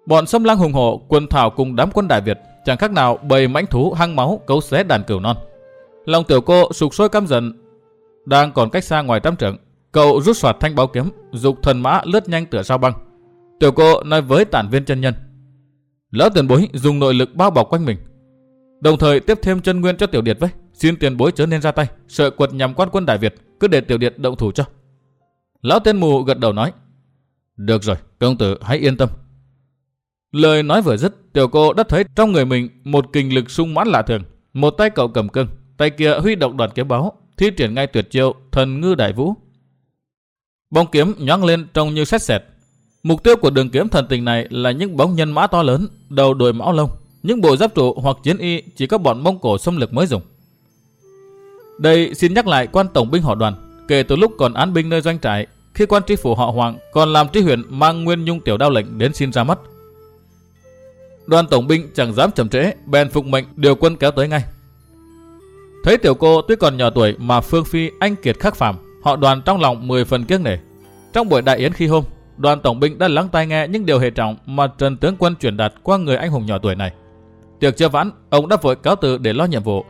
Bọn xâm lăng hùng hộ, quân thảo cùng đám quân Đại Việt chẳng khác nào bầy mãnh thú hăng máu cấu xé đàn cừu non. Lòng tiểu cô sục sôi căm giận, đang còn cách xa ngoài trăm trượng, cậu rút soạt thanh báo kiếm, dục thần mã lướt nhanh tựa sao băng. Tiểu cô nói với tản viên chân nhân. Lão tiền bối dùng nội lực bao bọc quanh mình. Đồng thời tiếp thêm chân nguyên cho tiểu điệt với. Xin tiền bối chớ nên ra tay. Sợ quật nhằm quan quân Đại Việt. Cứ để tiểu điệt động thủ cho. Lão tên mù gật đầu nói. Được rồi, công tử hãy yên tâm. Lời nói vừa dứt, tiểu cô đã thấy trong người mình một kinh lực sung mãn lạ thường. Một tay cậu cầm cưng, tay kia huy động đoàn kiếm báo, thi triển ngay tuyệt chiêu thần ngư đại vũ. Bóng kiếm nhoáng lên trông như xét sẹt, Mục tiêu của đường kiếm thần tình này là những bóng nhân mã to lớn, đầu đội mão lông. Những bộ giáp trụ hoặc chiến y chỉ có bọn Mông Cổ xâm lược mới dùng. Đây xin nhắc lại quan tổng binh họ đoàn. Kể từ lúc còn án binh nơi doanh trại, khi quan tri phủ họ Hoàng còn làm tri huyện mang nguyên nhung tiểu đao lệnh đến xin ra mắt. Đoàn tổng binh chẳng dám chậm trễ, bèn phục mệnh điều quân kéo tới ngay. Thấy tiểu cô tuy còn nhỏ tuổi mà phương phi anh kiệt khắc phàm, họ đoàn trong lòng 10 phần kiêng nể. Trong buổi đại yến khi hôm, đoàn tổng binh đã lắng tai nghe những điều hệ trọng mà Trần tướng quân truyền đạt qua người anh hùng nhỏ tuổi này. Tiệc chưa vãn, ông đã vội cáo từ để lo nhiệm vụ.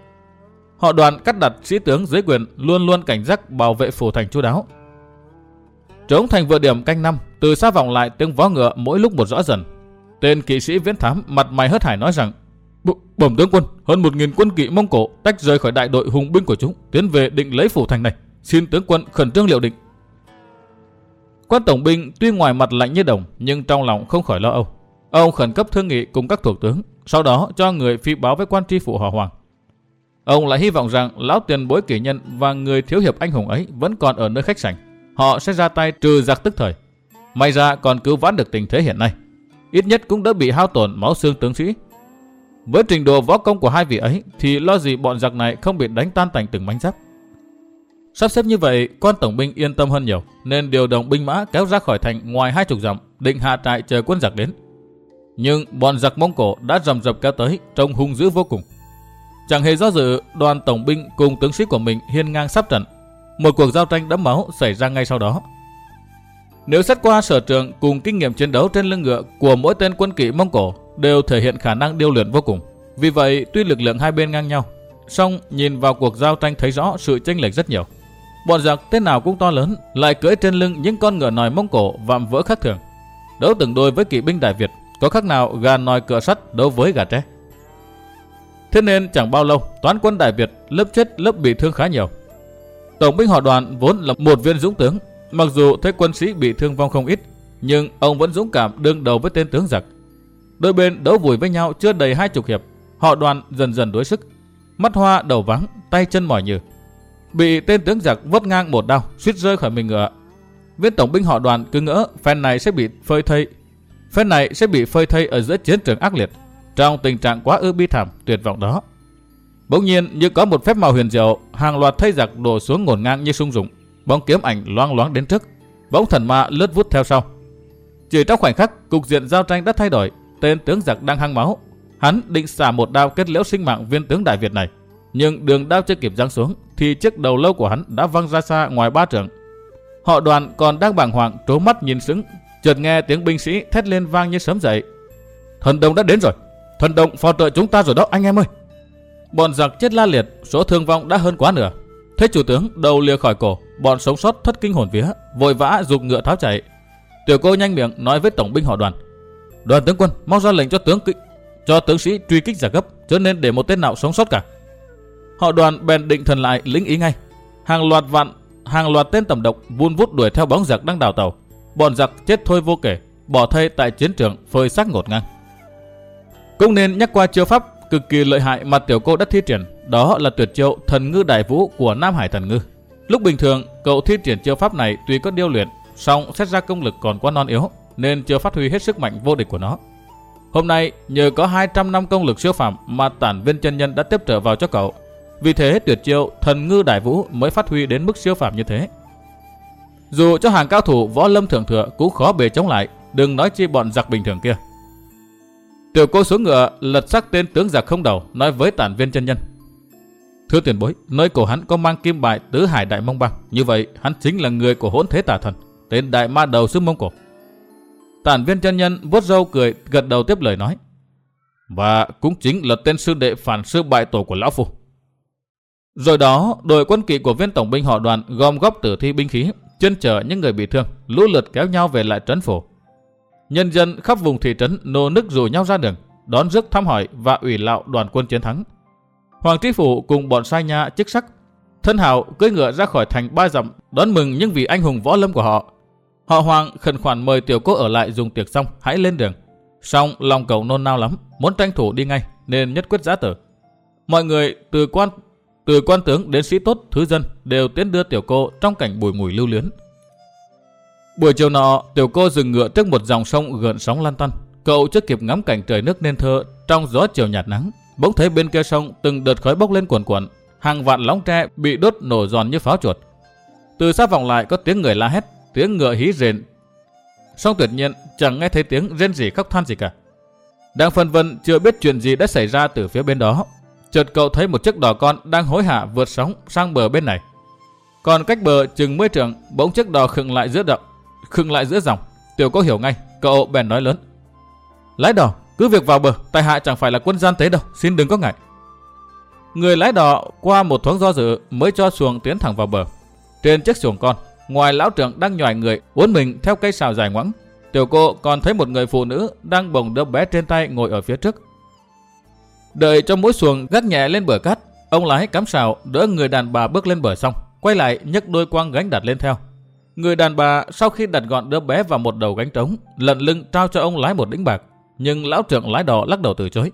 Họ đoàn cắt đặt sĩ tướng dưới quyền luôn luôn cảnh giác bảo vệ phủ thành chú đáo. Trống thành vừa điểm canh năm, từ xa vọng lại tiếng vó ngựa mỗi lúc một rõ dần. Tên kỵ sĩ viễn thám mặt mày hớt hải nói rằng Bẩm tướng quân, hơn một nghìn quân kỵ Mông Cổ tách rời khỏi đại đội hùng binh của chúng, tiến về định lấy phủ thành này. Xin tướng quân khẩn trương liệu định. Quan tổng binh tuy ngoài mặt lạnh như đồng nhưng trong lòng không khỏi lo âu. Ông khẩn cấp thương nghị cùng các thuộc tướng, sau đó cho người phi báo với quan tri phủ họ Hoàng. Ông lại hy vọng rằng lão tiền bối kỷ nhân và người thiếu hiệp anh hùng ấy vẫn còn ở nơi khách sảnh. Họ sẽ ra tay trừ giặc tức thời. May ra còn cứu vãn được tình thế hiện nay. Ít nhất cũng đỡ bị hao tổn máu xương tướng sĩ. Với trình độ võ công của hai vị ấy thì lo gì bọn giặc này không bị đánh tan thành từng mảnh giáp. Sắp xếp như vậy, quan tổng binh yên tâm hơn nhiều, nên điều động binh mã kéo ra khỏi thành ngoài hai chục dặm, định hạ trại chờ quân giặc đến. Nhưng bọn giặc Mông Cổ đã rầm rập kéo tới, trông hung dữ vô cùng. Chẳng hề do dự, đoàn tổng binh cùng tướng sĩ của mình hiên ngang sắp trận. Một cuộc giao tranh đẫm máu xảy ra ngay sau đó. Nếu xét qua sở trường cùng kinh nghiệm chiến đấu trên lưng ngựa của mỗi tên quân kỵ Mông Cổ đều thể hiện khả năng điêu luyện vô cùng. Vì vậy, tuy lực lượng hai bên ngang nhau, song nhìn vào cuộc giao tranh thấy rõ sự chênh lệch rất nhiều. Bọn giặc tên nào cũng to lớn, lại cưỡi trên lưng những con ngựa nòi mông cổ vạm vỡ khác thường. Đấu từng đôi với kỵ binh Đại Việt, có khác nào gà nòi cửa sắt đối với gà tre. Thế nên chẳng bao lâu, toán quân Đại Việt lớp chết lớp bị thương khá nhiều. Tổng binh họ đoàn vốn là một viên dũng tướng, mặc dù thấy quân sĩ bị thương vong không ít, nhưng ông vẫn dũng cảm đương đầu với tên tướng giặc. Đôi bên đấu vùi với nhau chưa đầy hai chục hiệp, họ đoàn dần dần đối sức. Mắt hoa đầu vắng, tay chân mỏi nhừ bị tên tướng giặc vớt ngang một đao, suýt rơi khỏi mình ngựa. Viên tổng binh họ đoàn cứ ngỡ phen này sẽ bị phơi thây, Phép này sẽ bị phơi thây ở giữa chiến trường ác liệt, trong tình trạng quá ư bi thảm tuyệt vọng đó. Bỗng nhiên như có một phép màu huyền diệu, hàng loạt thây giặc đổ xuống ngổn ngang như sung dụng, bóng kiếm ảnh loang loáng đến trước, bóng thần ma lướt vút theo sau. Chỉ trong khoảnh khắc, cục diện giao tranh đã thay đổi, tên tướng giặc đang hăng máu. Hắn định xả một đao kết liễu sinh mạng viên tướng Đại Việt này, nhưng đường đao chưa kịp giáng xuống thì chiếc đầu lâu của hắn đã văng ra xa ngoài ba trường. Họ đoàn còn đang bàng hoàng trố mắt nhìn sững, chợt nghe tiếng binh sĩ thét lên vang như sớm dậy. Thần đồng đã đến rồi, thần đồng phò trợ chúng ta rồi đó anh em ơi. Bọn giặc chết la liệt, số thương vong đã hơn quá nửa. Thế chủ tướng đầu lìa khỏi cổ, bọn sống sót thất kinh hồn vía, vội vã dục ngựa tháo chạy. Tiểu cô nhanh miệng nói với tổng binh họ đoàn: "Đoàn tướng quân, mau ra lệnh cho tướng kỵ, cho tướng sĩ truy kích giả gấp, cho nên để một tên nào sống sót cả." Họ đoàn bèn định thần lại lĩnh ý ngay. Hàng loạt vạn, hàng loạt tên tầm độc vun vút đuổi theo bóng giặc đang đào tàu. Bọn giặc chết thôi vô kể, bỏ thây tại chiến trường phơi xác ngột ngang. Cũng nên nhắc qua chiêu pháp cực kỳ lợi hại mà tiểu cô đã thi triển, đó là tuyệt chiêu thần ngư đại vũ của Nam Hải thần ngư. Lúc bình thường, cậu thi triển chiêu pháp này tuy có điêu luyện, song xét ra công lực còn quá non yếu, nên chưa phát huy hết sức mạnh vô địch của nó. Hôm nay, nhờ có 200 năm công lực siêu phàm mà tản viên chân nhân đã tiếp trợ vào cho cậu, vì thế tuyệt chiêu thần ngư đại vũ mới phát huy đến mức siêu phàm như thế. Dù cho hàng cao thủ võ lâm thượng thừa cũng khó bề chống lại, đừng nói chi bọn giặc bình thường kia. Tiểu cô xuống ngựa lật sắc tên tướng giặc không đầu nói với tản viên chân nhân. Thưa tiền bối, nơi cổ hắn có mang kim bài tứ hải đại mông băng. Như vậy hắn chính là người của hỗn thế tà thần, tên đại ma đầu xứ mông cổ. Tản viên chân nhân vuốt râu cười gật đầu tiếp lời nói. Và cũng chính là tên sư đệ phản sư bại tổ của lão phu. Rồi đó, đội quân kỵ của viên tổng binh họ đoàn gom góp tử thi binh khí, chuyên chở những người bị thương, lũ lượt kéo nhau về lại trấn phủ. Nhân dân khắp vùng thị trấn nô nức rủ nhau ra đường, đón rước thăm hỏi và ủy lạo đoàn quân chiến thắng. Hoàng Tri Phủ cùng bọn sai nha chức sắc, thân hào cưỡi ngựa ra khỏi thành ba dặm đón mừng những vị anh hùng võ lâm của họ. Họ Hoàng khẩn khoản mời tiểu cô ở lại dùng tiệc xong hãy lên đường. Xong lòng cầu nôn nao lắm, muốn tranh thủ đi ngay nên nhất quyết giá tử. Mọi người từ quan từ quan tướng đến sĩ tốt, thứ dân đều tiến đưa tiểu cô trong cảnh bùi mùi lưu luyến. Buổi chiều nọ, tiểu cô dừng ngựa trước một dòng sông gợn sóng lan tăn. Cậu chưa kịp ngắm cảnh trời nước nên thơ trong gió chiều nhạt nắng, bỗng thấy bên kia sông từng đợt khói bốc lên cuồn cuộn, hàng vạn lóng tre bị đốt nổ giòn như pháo chuột. Từ xa vọng lại có tiếng người la hét, tiếng ngựa hí rền. Song tuyệt nhiên chẳng nghe thấy tiếng rên rỉ khóc than gì cả. Đang phân vân chưa biết chuyện gì đã xảy ra từ phía bên đó, chợt cậu thấy một chiếc đò con đang hối hả vượt sóng sang bờ bên này. Còn cách bờ chừng mươi trượng, bỗng chiếc đò khựng lại giữa đập, khựng lại giữa dòng. Tiểu có hiểu ngay, cậu bèn nói lớn. Lái đò, cứ việc vào bờ, tại hạ chẳng phải là quân gian tế đâu, xin đừng có ngại. Người lái đò qua một thoáng do dự mới cho xuồng tiến thẳng vào bờ. Trên chiếc xuồng con, ngoài lão trưởng đang nhòi người uốn mình theo cây sào dài ngoẵng, tiểu cô còn thấy một người phụ nữ đang bồng đứa bé trên tay ngồi ở phía trước. Đợi cho mũi xuồng gác nhẹ lên bờ cát, ông lái cắm sào đỡ người đàn bà bước lên bờ xong, quay lại nhấc đôi quang gánh đặt lên theo. Người đàn bà sau khi đặt gọn đứa bé vào một đầu gánh trống, lần lưng trao cho ông lái một đĩnh bạc, nhưng lão trưởng lái đò lắc đầu từ chối.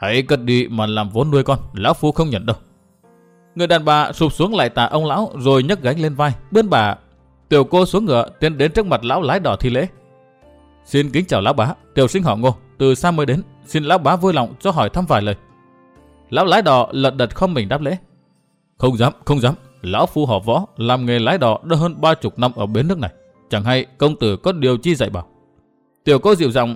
Hãy cất đi mà làm vốn nuôi con, lão phu không nhận đâu. Người đàn bà sụp xuống lại tạ ông lão rồi nhấc gánh lên vai, bươn bà. Tiểu cô xuống ngựa tiến đến trước mặt lão lái đò thi lễ. Xin kính chào lão bá, tiểu sinh họ ngô, từ xa mới đến, xin lão bá vui lòng cho hỏi thăm vài lời. Lão lái đò lật đật không mình đáp lễ. Không dám, không dám, lão phu họ võ, làm nghề lái đò đã hơn ba chục năm ở bến nước này. Chẳng hay công tử có điều chi dạy bảo. Tiểu cô dịu giọng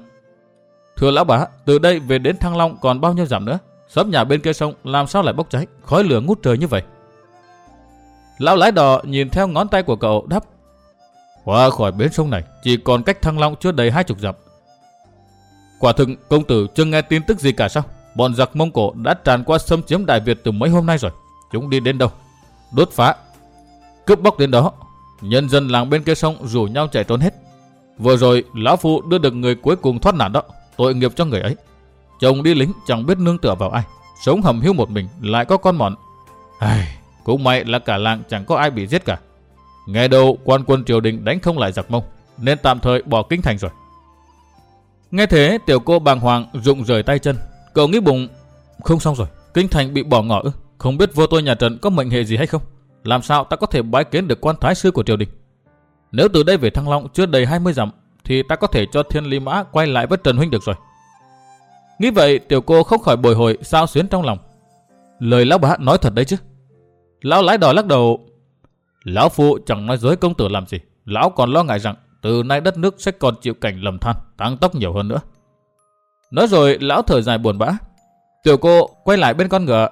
Thưa lão bá, từ đây về đến Thăng Long còn bao nhiêu dặm nữa? Xóm nhà bên kia sông làm sao lại bốc cháy, khói lửa ngút trời như vậy? Lão lái đò nhìn theo ngón tay của cậu đáp. Qua khỏi bến sông này, chỉ còn cách Thăng Long chưa đầy hai chục dặm. Quả thực công tử chưa nghe tin tức gì cả sao? Bọn giặc Mông Cổ đã tràn qua xâm chiếm Đại Việt từ mấy hôm nay rồi. Chúng đi đến đâu? Đốt phá. Cướp bóc đến đó. Nhân dân làng bên kia sông rủ nhau chạy trốn hết. Vừa rồi, Lão Phu đưa được người cuối cùng thoát nạn đó tội nghiệp cho người ấy. Chồng đi lính chẳng biết nương tựa vào ai, sống hầm hiu một mình lại có con mọn. Ai, cũng may là cả làng chẳng có ai bị giết cả. Ngày đầu quan quân triều đình đánh không lại giặc mông, nên tạm thời bỏ kinh thành rồi. Nghe thế tiểu cô bàng hoàng rụng rời tay chân. Cậu nghĩ bụng, không xong rồi, kinh thành bị bỏ ngỏ ư, không biết vô tôi nhà Trần có mệnh hệ gì hay không. Làm sao ta có thể bái kiến được quan thái sư của triều đình? Nếu từ đây về Thăng Long chưa đầy 20 dặm thì ta có thể cho thiên lý mã quay lại với Trần Huynh được rồi. Nghĩ vậy tiểu cô không khỏi bồi hồi sao xuyến trong lòng. Lời lão bá nói thật đấy chứ. Lão lái đò lắc đầu. Lão phụ chẳng nói dối công tử làm gì. Lão còn lo ngại rằng từ nay đất nước sẽ còn chịu cảnh lầm than, tăng tốc nhiều hơn nữa. Nói rồi lão thở dài buồn bã. Tiểu cô quay lại bên con ngựa.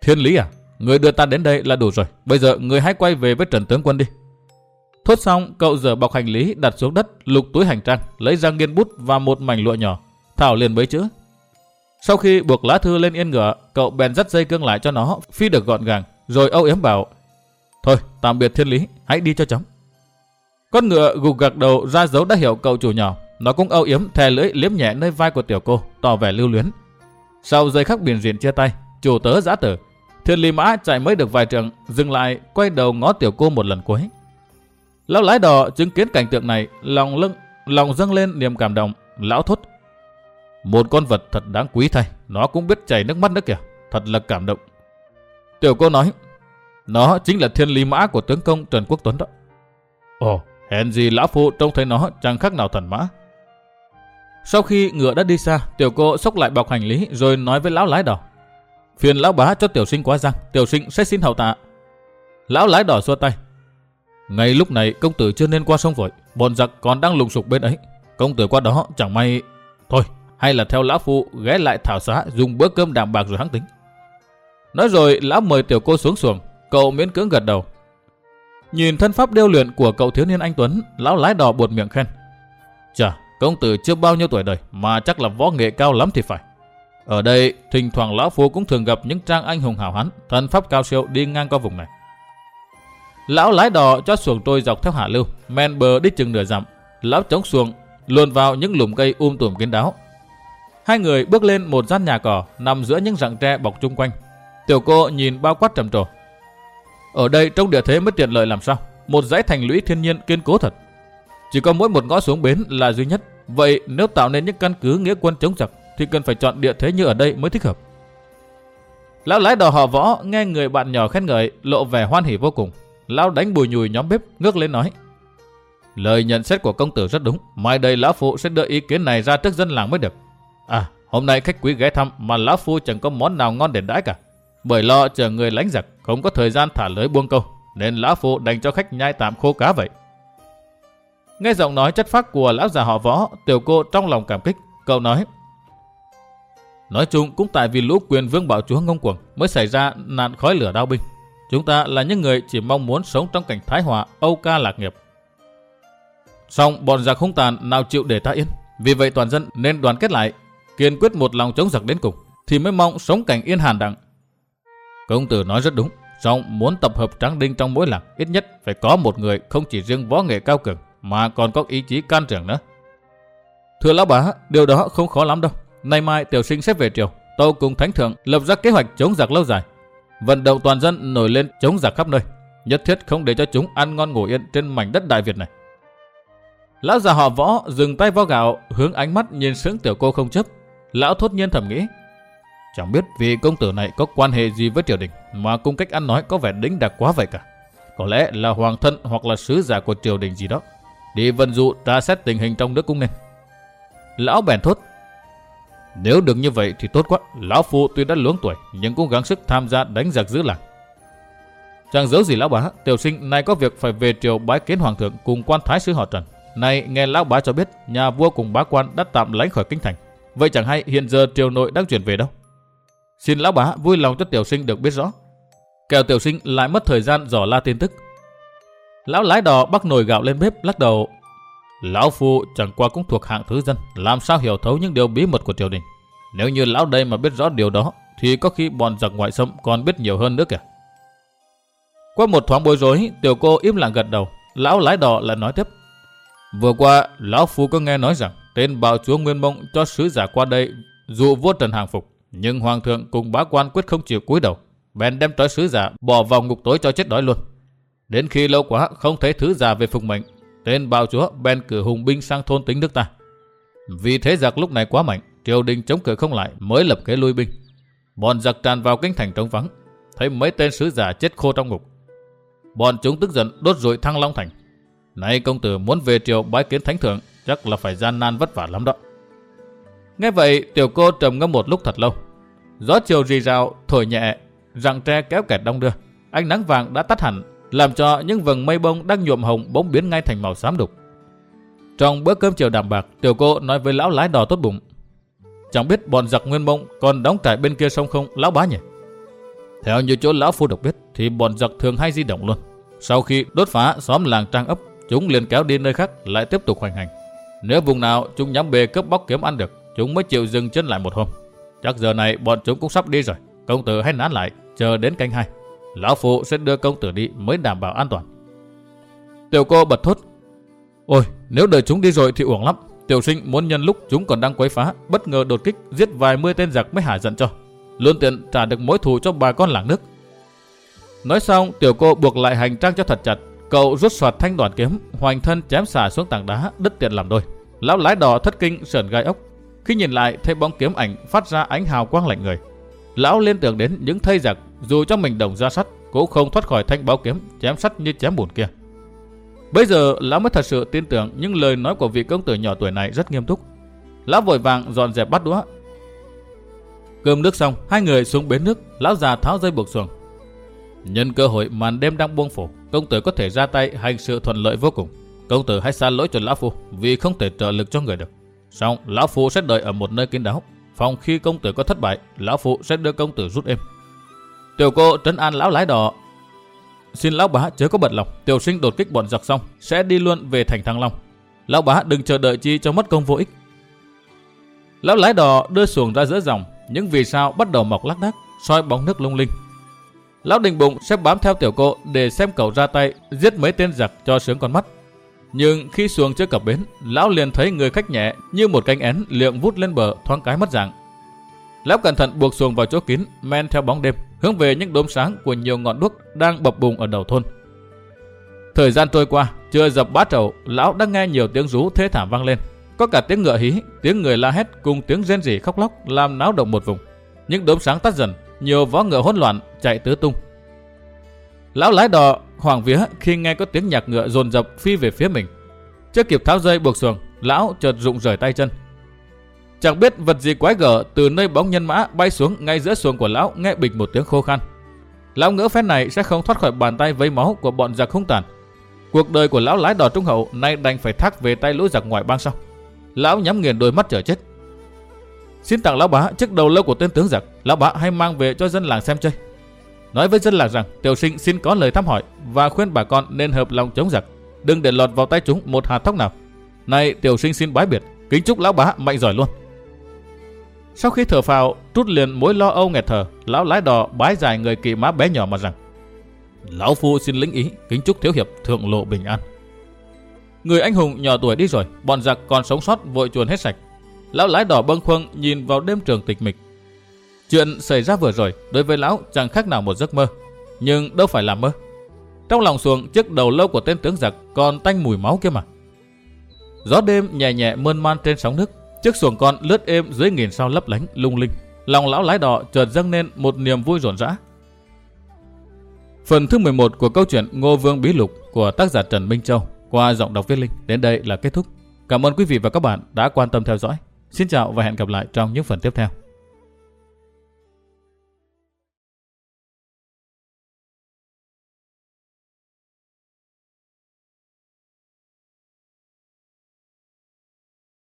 Thiên lý à, người đưa ta đến đây là đủ rồi. Bây giờ người hãy quay về với Trần Tướng Quân đi. Thốt xong, cậu dở bọc hành lý đặt xuống đất, lục túi hành trang, lấy ra nghiên bút và một mảnh lụa nhỏ. Thảo liền mấy chữ. Sau khi buộc lá thư lên yên ngựa, cậu bèn dắt dây cương lại cho nó phi được gọn gàng, rồi âu yếm bảo. Thôi, tạm biệt thiên lý, hãy đi cho chóng. Con ngựa gục gật đầu ra dấu đã hiểu cậu chủ nhỏ. Nó cũng âu yếm thè lưỡi liếm nhẹ nơi vai của tiểu cô, tỏ vẻ lưu luyến. Sau giây khắc biển diện chia tay, chủ tớ giã tử. Thiên lý mã chạy mới được vài trường, dừng lại, quay đầu ngó tiểu cô một lần cuối. Lão lái đò chứng kiến cảnh tượng này, lòng lưng lòng dâng lên niềm cảm động, lão thốt. Một con vật thật đáng quý thay, nó cũng biết chảy nước mắt nữa kìa, thật là cảm động. Tiểu cô nói, nó chính là thiên lý mã của tướng công Trần Quốc Tuấn đó. Ồ, hèn gì lão phụ trông thấy nó chẳng khác nào thần mã. Sau khi ngựa đã đi xa, tiểu cô xốc lại bọc hành lý rồi nói với lão lái đò. Phiền lão bá cho tiểu sinh quá răng, tiểu sinh sẽ xin hậu tạ. Lão lái đò xua tay. Ngay lúc này công tử chưa nên qua sông vội, bọn giặc còn đang lùng sục bên ấy. Công tử qua đó chẳng may... Thôi, hay là theo lão phụ ghé lại thảo xá dùng bữa cơm đạm bạc rồi hắn tính. Nói rồi lão mời tiểu cô xuống xuồng, cậu miễn cưỡng gật đầu. Nhìn thân pháp điêu luyện của cậu thiếu niên anh Tuấn, lão lái đò buột miệng khen. Chà, công tử chưa bao nhiêu tuổi đời mà chắc là võ nghệ cao lắm thì phải. Ở đây, thỉnh thoảng lão phu cũng thường gặp những trang anh hùng hào hán, thân pháp cao siêu đi ngang qua vùng này. Lão lái đò cho xuồng trôi dọc theo hạ lưu, men bờ đi chừng nửa dặm. Lão chống xuồng, luồn vào những lùm cây um tùm kín đáo. Hai người bước lên một gian nhà cỏ nằm giữa những rặng tre bọc chung quanh. Tiểu cô nhìn bao quát trầm trồ. Ở đây trong địa thế mới tiện lợi làm sao? Một dãy thành lũy thiên nhiên kiên cố thật. Chỉ có mỗi một ngõ xuống bến là duy nhất. Vậy nếu tạo nên những căn cứ nghĩa quân chống giặc thì cần phải chọn địa thế như ở đây mới thích hợp. Lão lái đò họ võ nghe người bạn nhỏ khen ngợi lộ vẻ hoan hỉ vô cùng. Lão đánh bùi nhùi nhóm bếp ngước lên nói. Lời nhận xét của công tử rất đúng. Mai đây lão phụ sẽ đưa ý kiến này ra trước dân làng mới được. À, hôm nay khách quý ghé thăm mà lão phu chẳng có món nào ngon để đãi cả. Bởi lo chờ người lánh giặc, không có thời gian thả lưới buông câu, nên lão phụ đành cho khách nhai tạm khô cá vậy. Nghe giọng nói chất phác của lão già họ võ, tiểu cô trong lòng cảm kích, cậu nói. Nói chung cũng tại vì lũ quyền vương bảo chúa ngông cuồng mới xảy ra nạn khói lửa đau binh. Chúng ta là những người chỉ mong muốn sống trong cảnh thái hòa, âu ca lạc nghiệp. Xong bọn giặc hung tàn nào chịu để ta yên. Vì vậy toàn dân nên đoàn kết lại, kiên quyết một lòng chống giặc đến cùng, thì mới mong sống cảnh yên hàn đặng. Công tử nói rất đúng, xong muốn tập hợp tráng đinh trong mỗi làng, ít nhất phải có một người không chỉ riêng võ nghệ cao cường, mà còn có ý chí can trưởng nữa. Thưa lão bá, điều đó không khó lắm đâu. Nay mai tiểu sinh sẽ về triều, tôi cùng thánh thượng lập ra kế hoạch chống giặc lâu dài. Vận động toàn dân nổi lên chống giặc khắp nơi, nhất thiết không để cho chúng ăn ngon ngủ yên trên mảnh đất Đại Việt này. Lão già họ võ dừng tay vo gạo, hướng ánh mắt nhìn sướng tiểu cô không chấp. Lão thốt nhiên thầm nghĩ. Chẳng biết vị công tử này có quan hệ gì với triều đình mà cung cách ăn nói có vẻ đính đặc quá vậy cả. Có lẽ là hoàng thân hoặc là sứ giả của triều đình gì đó. Đi vận dụ tra xét tình hình trong nước cung nên. Lão bèn thốt. Nếu được như vậy thì tốt quá. Lão phụ tuy đã luống tuổi nhưng cũng gắng sức tham gia đánh giặc giữ làng. Chẳng giấu gì lão bá, tiểu sinh nay có việc phải về triều bái kiến hoàng thượng cùng quan thái sứ họ Trần. nay nghe lão bá cho biết nhà vua cùng bá quan đã tạm lánh khỏi kinh thành. Vậy chẳng hay hiện giờ triều nội đang chuyển về đâu. Xin lão bá vui lòng cho tiểu sinh được biết rõ. Kẻo tiểu sinh lại mất thời gian dò la tin tức. Lão lái đò bắt nồi gạo lên bếp lắc đầu. Lão phu chẳng qua cũng thuộc hạng thứ dân, làm sao hiểu thấu những điều bí mật của triều đình. Nếu như lão đây mà biết rõ điều đó, thì có khi bọn giặc ngoại xâm còn biết nhiều hơn nữa kìa. Qua một thoáng bối rối, tiểu cô im lặng gật đầu. Lão lái đò lại nói tiếp. Vừa qua, Lão Phu có nghe nói rằng tên bạo chúa Nguyên Mông cho sứ giả qua đây dụ vua Trần hàng phục. Nhưng Hoàng thượng cùng bá quan quyết không chịu cúi đầu. Bèn đem trói sứ giả bỏ vào ngục tối cho chết đói luôn. Đến khi lâu quá không thấy thứ giả về phục mệnh, tên bào chúa bèn cử hùng binh sang thôn tính nước ta. Vì thế giặc lúc này quá mạnh, triều đình chống cự không lại mới lập kế lui binh. Bọn giặc tràn vào kinh thành trống vắng, thấy mấy tên sứ giả chết khô trong ngục. Bọn chúng tức giận đốt rụi thăng long thành, Nay công tử muốn về triều bái kiến thánh thượng, chắc là phải gian nan vất vả lắm đó. Nghe vậy, tiểu cô trầm ngâm một lúc thật lâu. Gió chiều rì rào, thổi nhẹ, rặng tre kéo kẹt đông đưa. Ánh nắng vàng đã tắt hẳn, làm cho những vầng mây bông đang nhuộm hồng bỗng biến ngay thành màu xám đục. Trong bữa cơm chiều đạm bạc, tiểu cô nói với lão lái đò tốt bụng. Chẳng biết bọn giặc nguyên mông còn đóng trại bên kia sông không, lão bá nhỉ? Theo như chỗ lão phu được biết, thì bọn giặc thường hay di động luôn. Sau khi đốt phá xóm làng trang ấp, chúng liền kéo đi nơi khác lại tiếp tục hoành hành. Nếu vùng nào chúng nhắm bề cướp bóc kiếm ăn được, chúng mới chịu dừng chân lại một hôm. Chắc giờ này bọn chúng cũng sắp đi rồi. Công tử hãy nán lại, chờ đến canh hai. Lão phụ sẽ đưa công tử đi mới đảm bảo an toàn. Tiểu cô bật thốt. Ôi, nếu đợi chúng đi rồi thì uổng lắm. Tiểu sinh muốn nhân lúc chúng còn đang quấy phá, bất ngờ đột kích giết vài mươi tên giặc mới hả giận cho. Luôn tiện trả được mối thù cho bà con làng nước. Nói xong, tiểu cô buộc lại hành trang cho thật chặt. Cậu rút soạt thanh đoàn kiếm, hoành thân chém xả xuống tảng đá, đứt tiện làm đôi. Lão lái đò thất kinh sờn gai ốc. Khi nhìn lại thấy bóng kiếm ảnh phát ra ánh hào quang lạnh người. Lão liên tưởng đến những thây giặc, dù cho mình đồng ra sắt, cũng không thoát khỏi thanh báo kiếm chém sắt như chém bùn kia. Bây giờ lão mới thật sự tin tưởng những lời nói của vị công tử nhỏ tuổi này rất nghiêm túc. Lão vội vàng dọn dẹp bắt đũa. Cơm nước xong, hai người xuống bến nước, lão già tháo dây buộc xuồng. Nhân cơ hội màn đêm đang buông phủ, công tử có thể ra tay hành sự thuận lợi vô cùng. Công tử hãy xa lỗi cho lão phu vì không thể trợ lực cho người được. Xong, lão phu sẽ đợi ở một nơi kín đáo. Phòng khi công tử có thất bại, lão phụ sẽ đưa công tử rút êm. Tiểu cô trấn an lão lái đò Xin lão bá chớ có bận lòng, tiểu sinh đột kích bọn giặc xong, sẽ đi luôn về thành Thăng Long. Lão bá đừng chờ đợi chi cho mất công vô ích. Lão lái đò đưa xuồng ra giữa dòng, những vì sao bắt đầu mọc lắc đắc, soi bóng nước lung linh. Lão đình bụng sẽ bám theo tiểu cô để xem cậu ra tay giết mấy tên giặc cho sướng con mắt. Nhưng khi xuồng chưa cập bến, lão liền thấy người khách nhẹ như một cánh én liệng vút lên bờ thoáng cái mất dạng. Lão cẩn thận buộc xuồng vào chỗ kín, men theo bóng đêm, hướng về những đốm sáng của nhiều ngọn đuốc đang bập bùng ở đầu thôn. Thời gian trôi qua, chưa dập bát trầu, lão đã nghe nhiều tiếng rú thế thảm vang lên. Có cả tiếng ngựa hí, tiếng người la hét cùng tiếng rên rỉ khóc lóc làm náo động một vùng. Những đốm sáng tắt dần, nhiều vó ngựa hỗn loạn chạy tứ tung. Lão lái đò hoảng vía khi nghe có tiếng nhạc ngựa dồn dập phi về phía mình. Chưa kịp tháo dây buộc xuồng, lão chợt rụng rời tay chân, Chẳng biết vật gì quái gở từ nơi bóng nhân mã bay xuống ngay giữa xuồng của lão nghe bịch một tiếng khô khan. Lão ngỡ phép này sẽ không thoát khỏi bàn tay vây máu của bọn giặc hung tàn. Cuộc đời của lão lái đò trung hậu nay đành phải thác về tay lũ giặc ngoại bang sau. Lão nhắm nghiền đôi mắt chờ chết. Xin tặng lão bá chiếc đầu lâu của tên tướng giặc, lão bá hay mang về cho dân làng xem chơi. Nói với dân làng rằng tiểu sinh xin có lời thăm hỏi và khuyên bà con nên hợp lòng chống giặc, đừng để lọt vào tay chúng một hạt thóc nào. Này tiểu sinh xin bái biệt, kính chúc lão bá mạnh giỏi luôn. Sau khi thở phào, trút liền mối lo âu nghẹt thở, lão lái đò bái dài người kỳ má bé nhỏ mà rằng Lão Phu xin lĩnh ý, kính chúc thiếu hiệp thượng lộ bình an. Người anh hùng nhỏ tuổi đi rồi, bọn giặc còn sống sót vội chuồn hết sạch. Lão lái đò bâng khuâng nhìn vào đêm trường tịch mịch. Chuyện xảy ra vừa rồi, đối với lão chẳng khác nào một giấc mơ. Nhưng đâu phải là mơ. Trong lòng xuồng, chiếc đầu lâu của tên tướng giặc còn tanh mùi máu kia mà. Gió đêm nhẹ nhẹ mơn man trên sóng nước, Chiếc xuồng con lướt êm dưới nghìn sao lấp lánh, lung linh. Lòng lão lái đò chợt dâng lên một niềm vui rộn rã. Phần thứ 11 của câu chuyện Ngô Vương Bí Lục của tác giả Trần Minh Châu qua giọng đọc viết linh đến đây là kết thúc. Cảm ơn quý vị và các bạn đã quan tâm theo dõi. Xin chào và hẹn gặp lại trong những phần tiếp theo.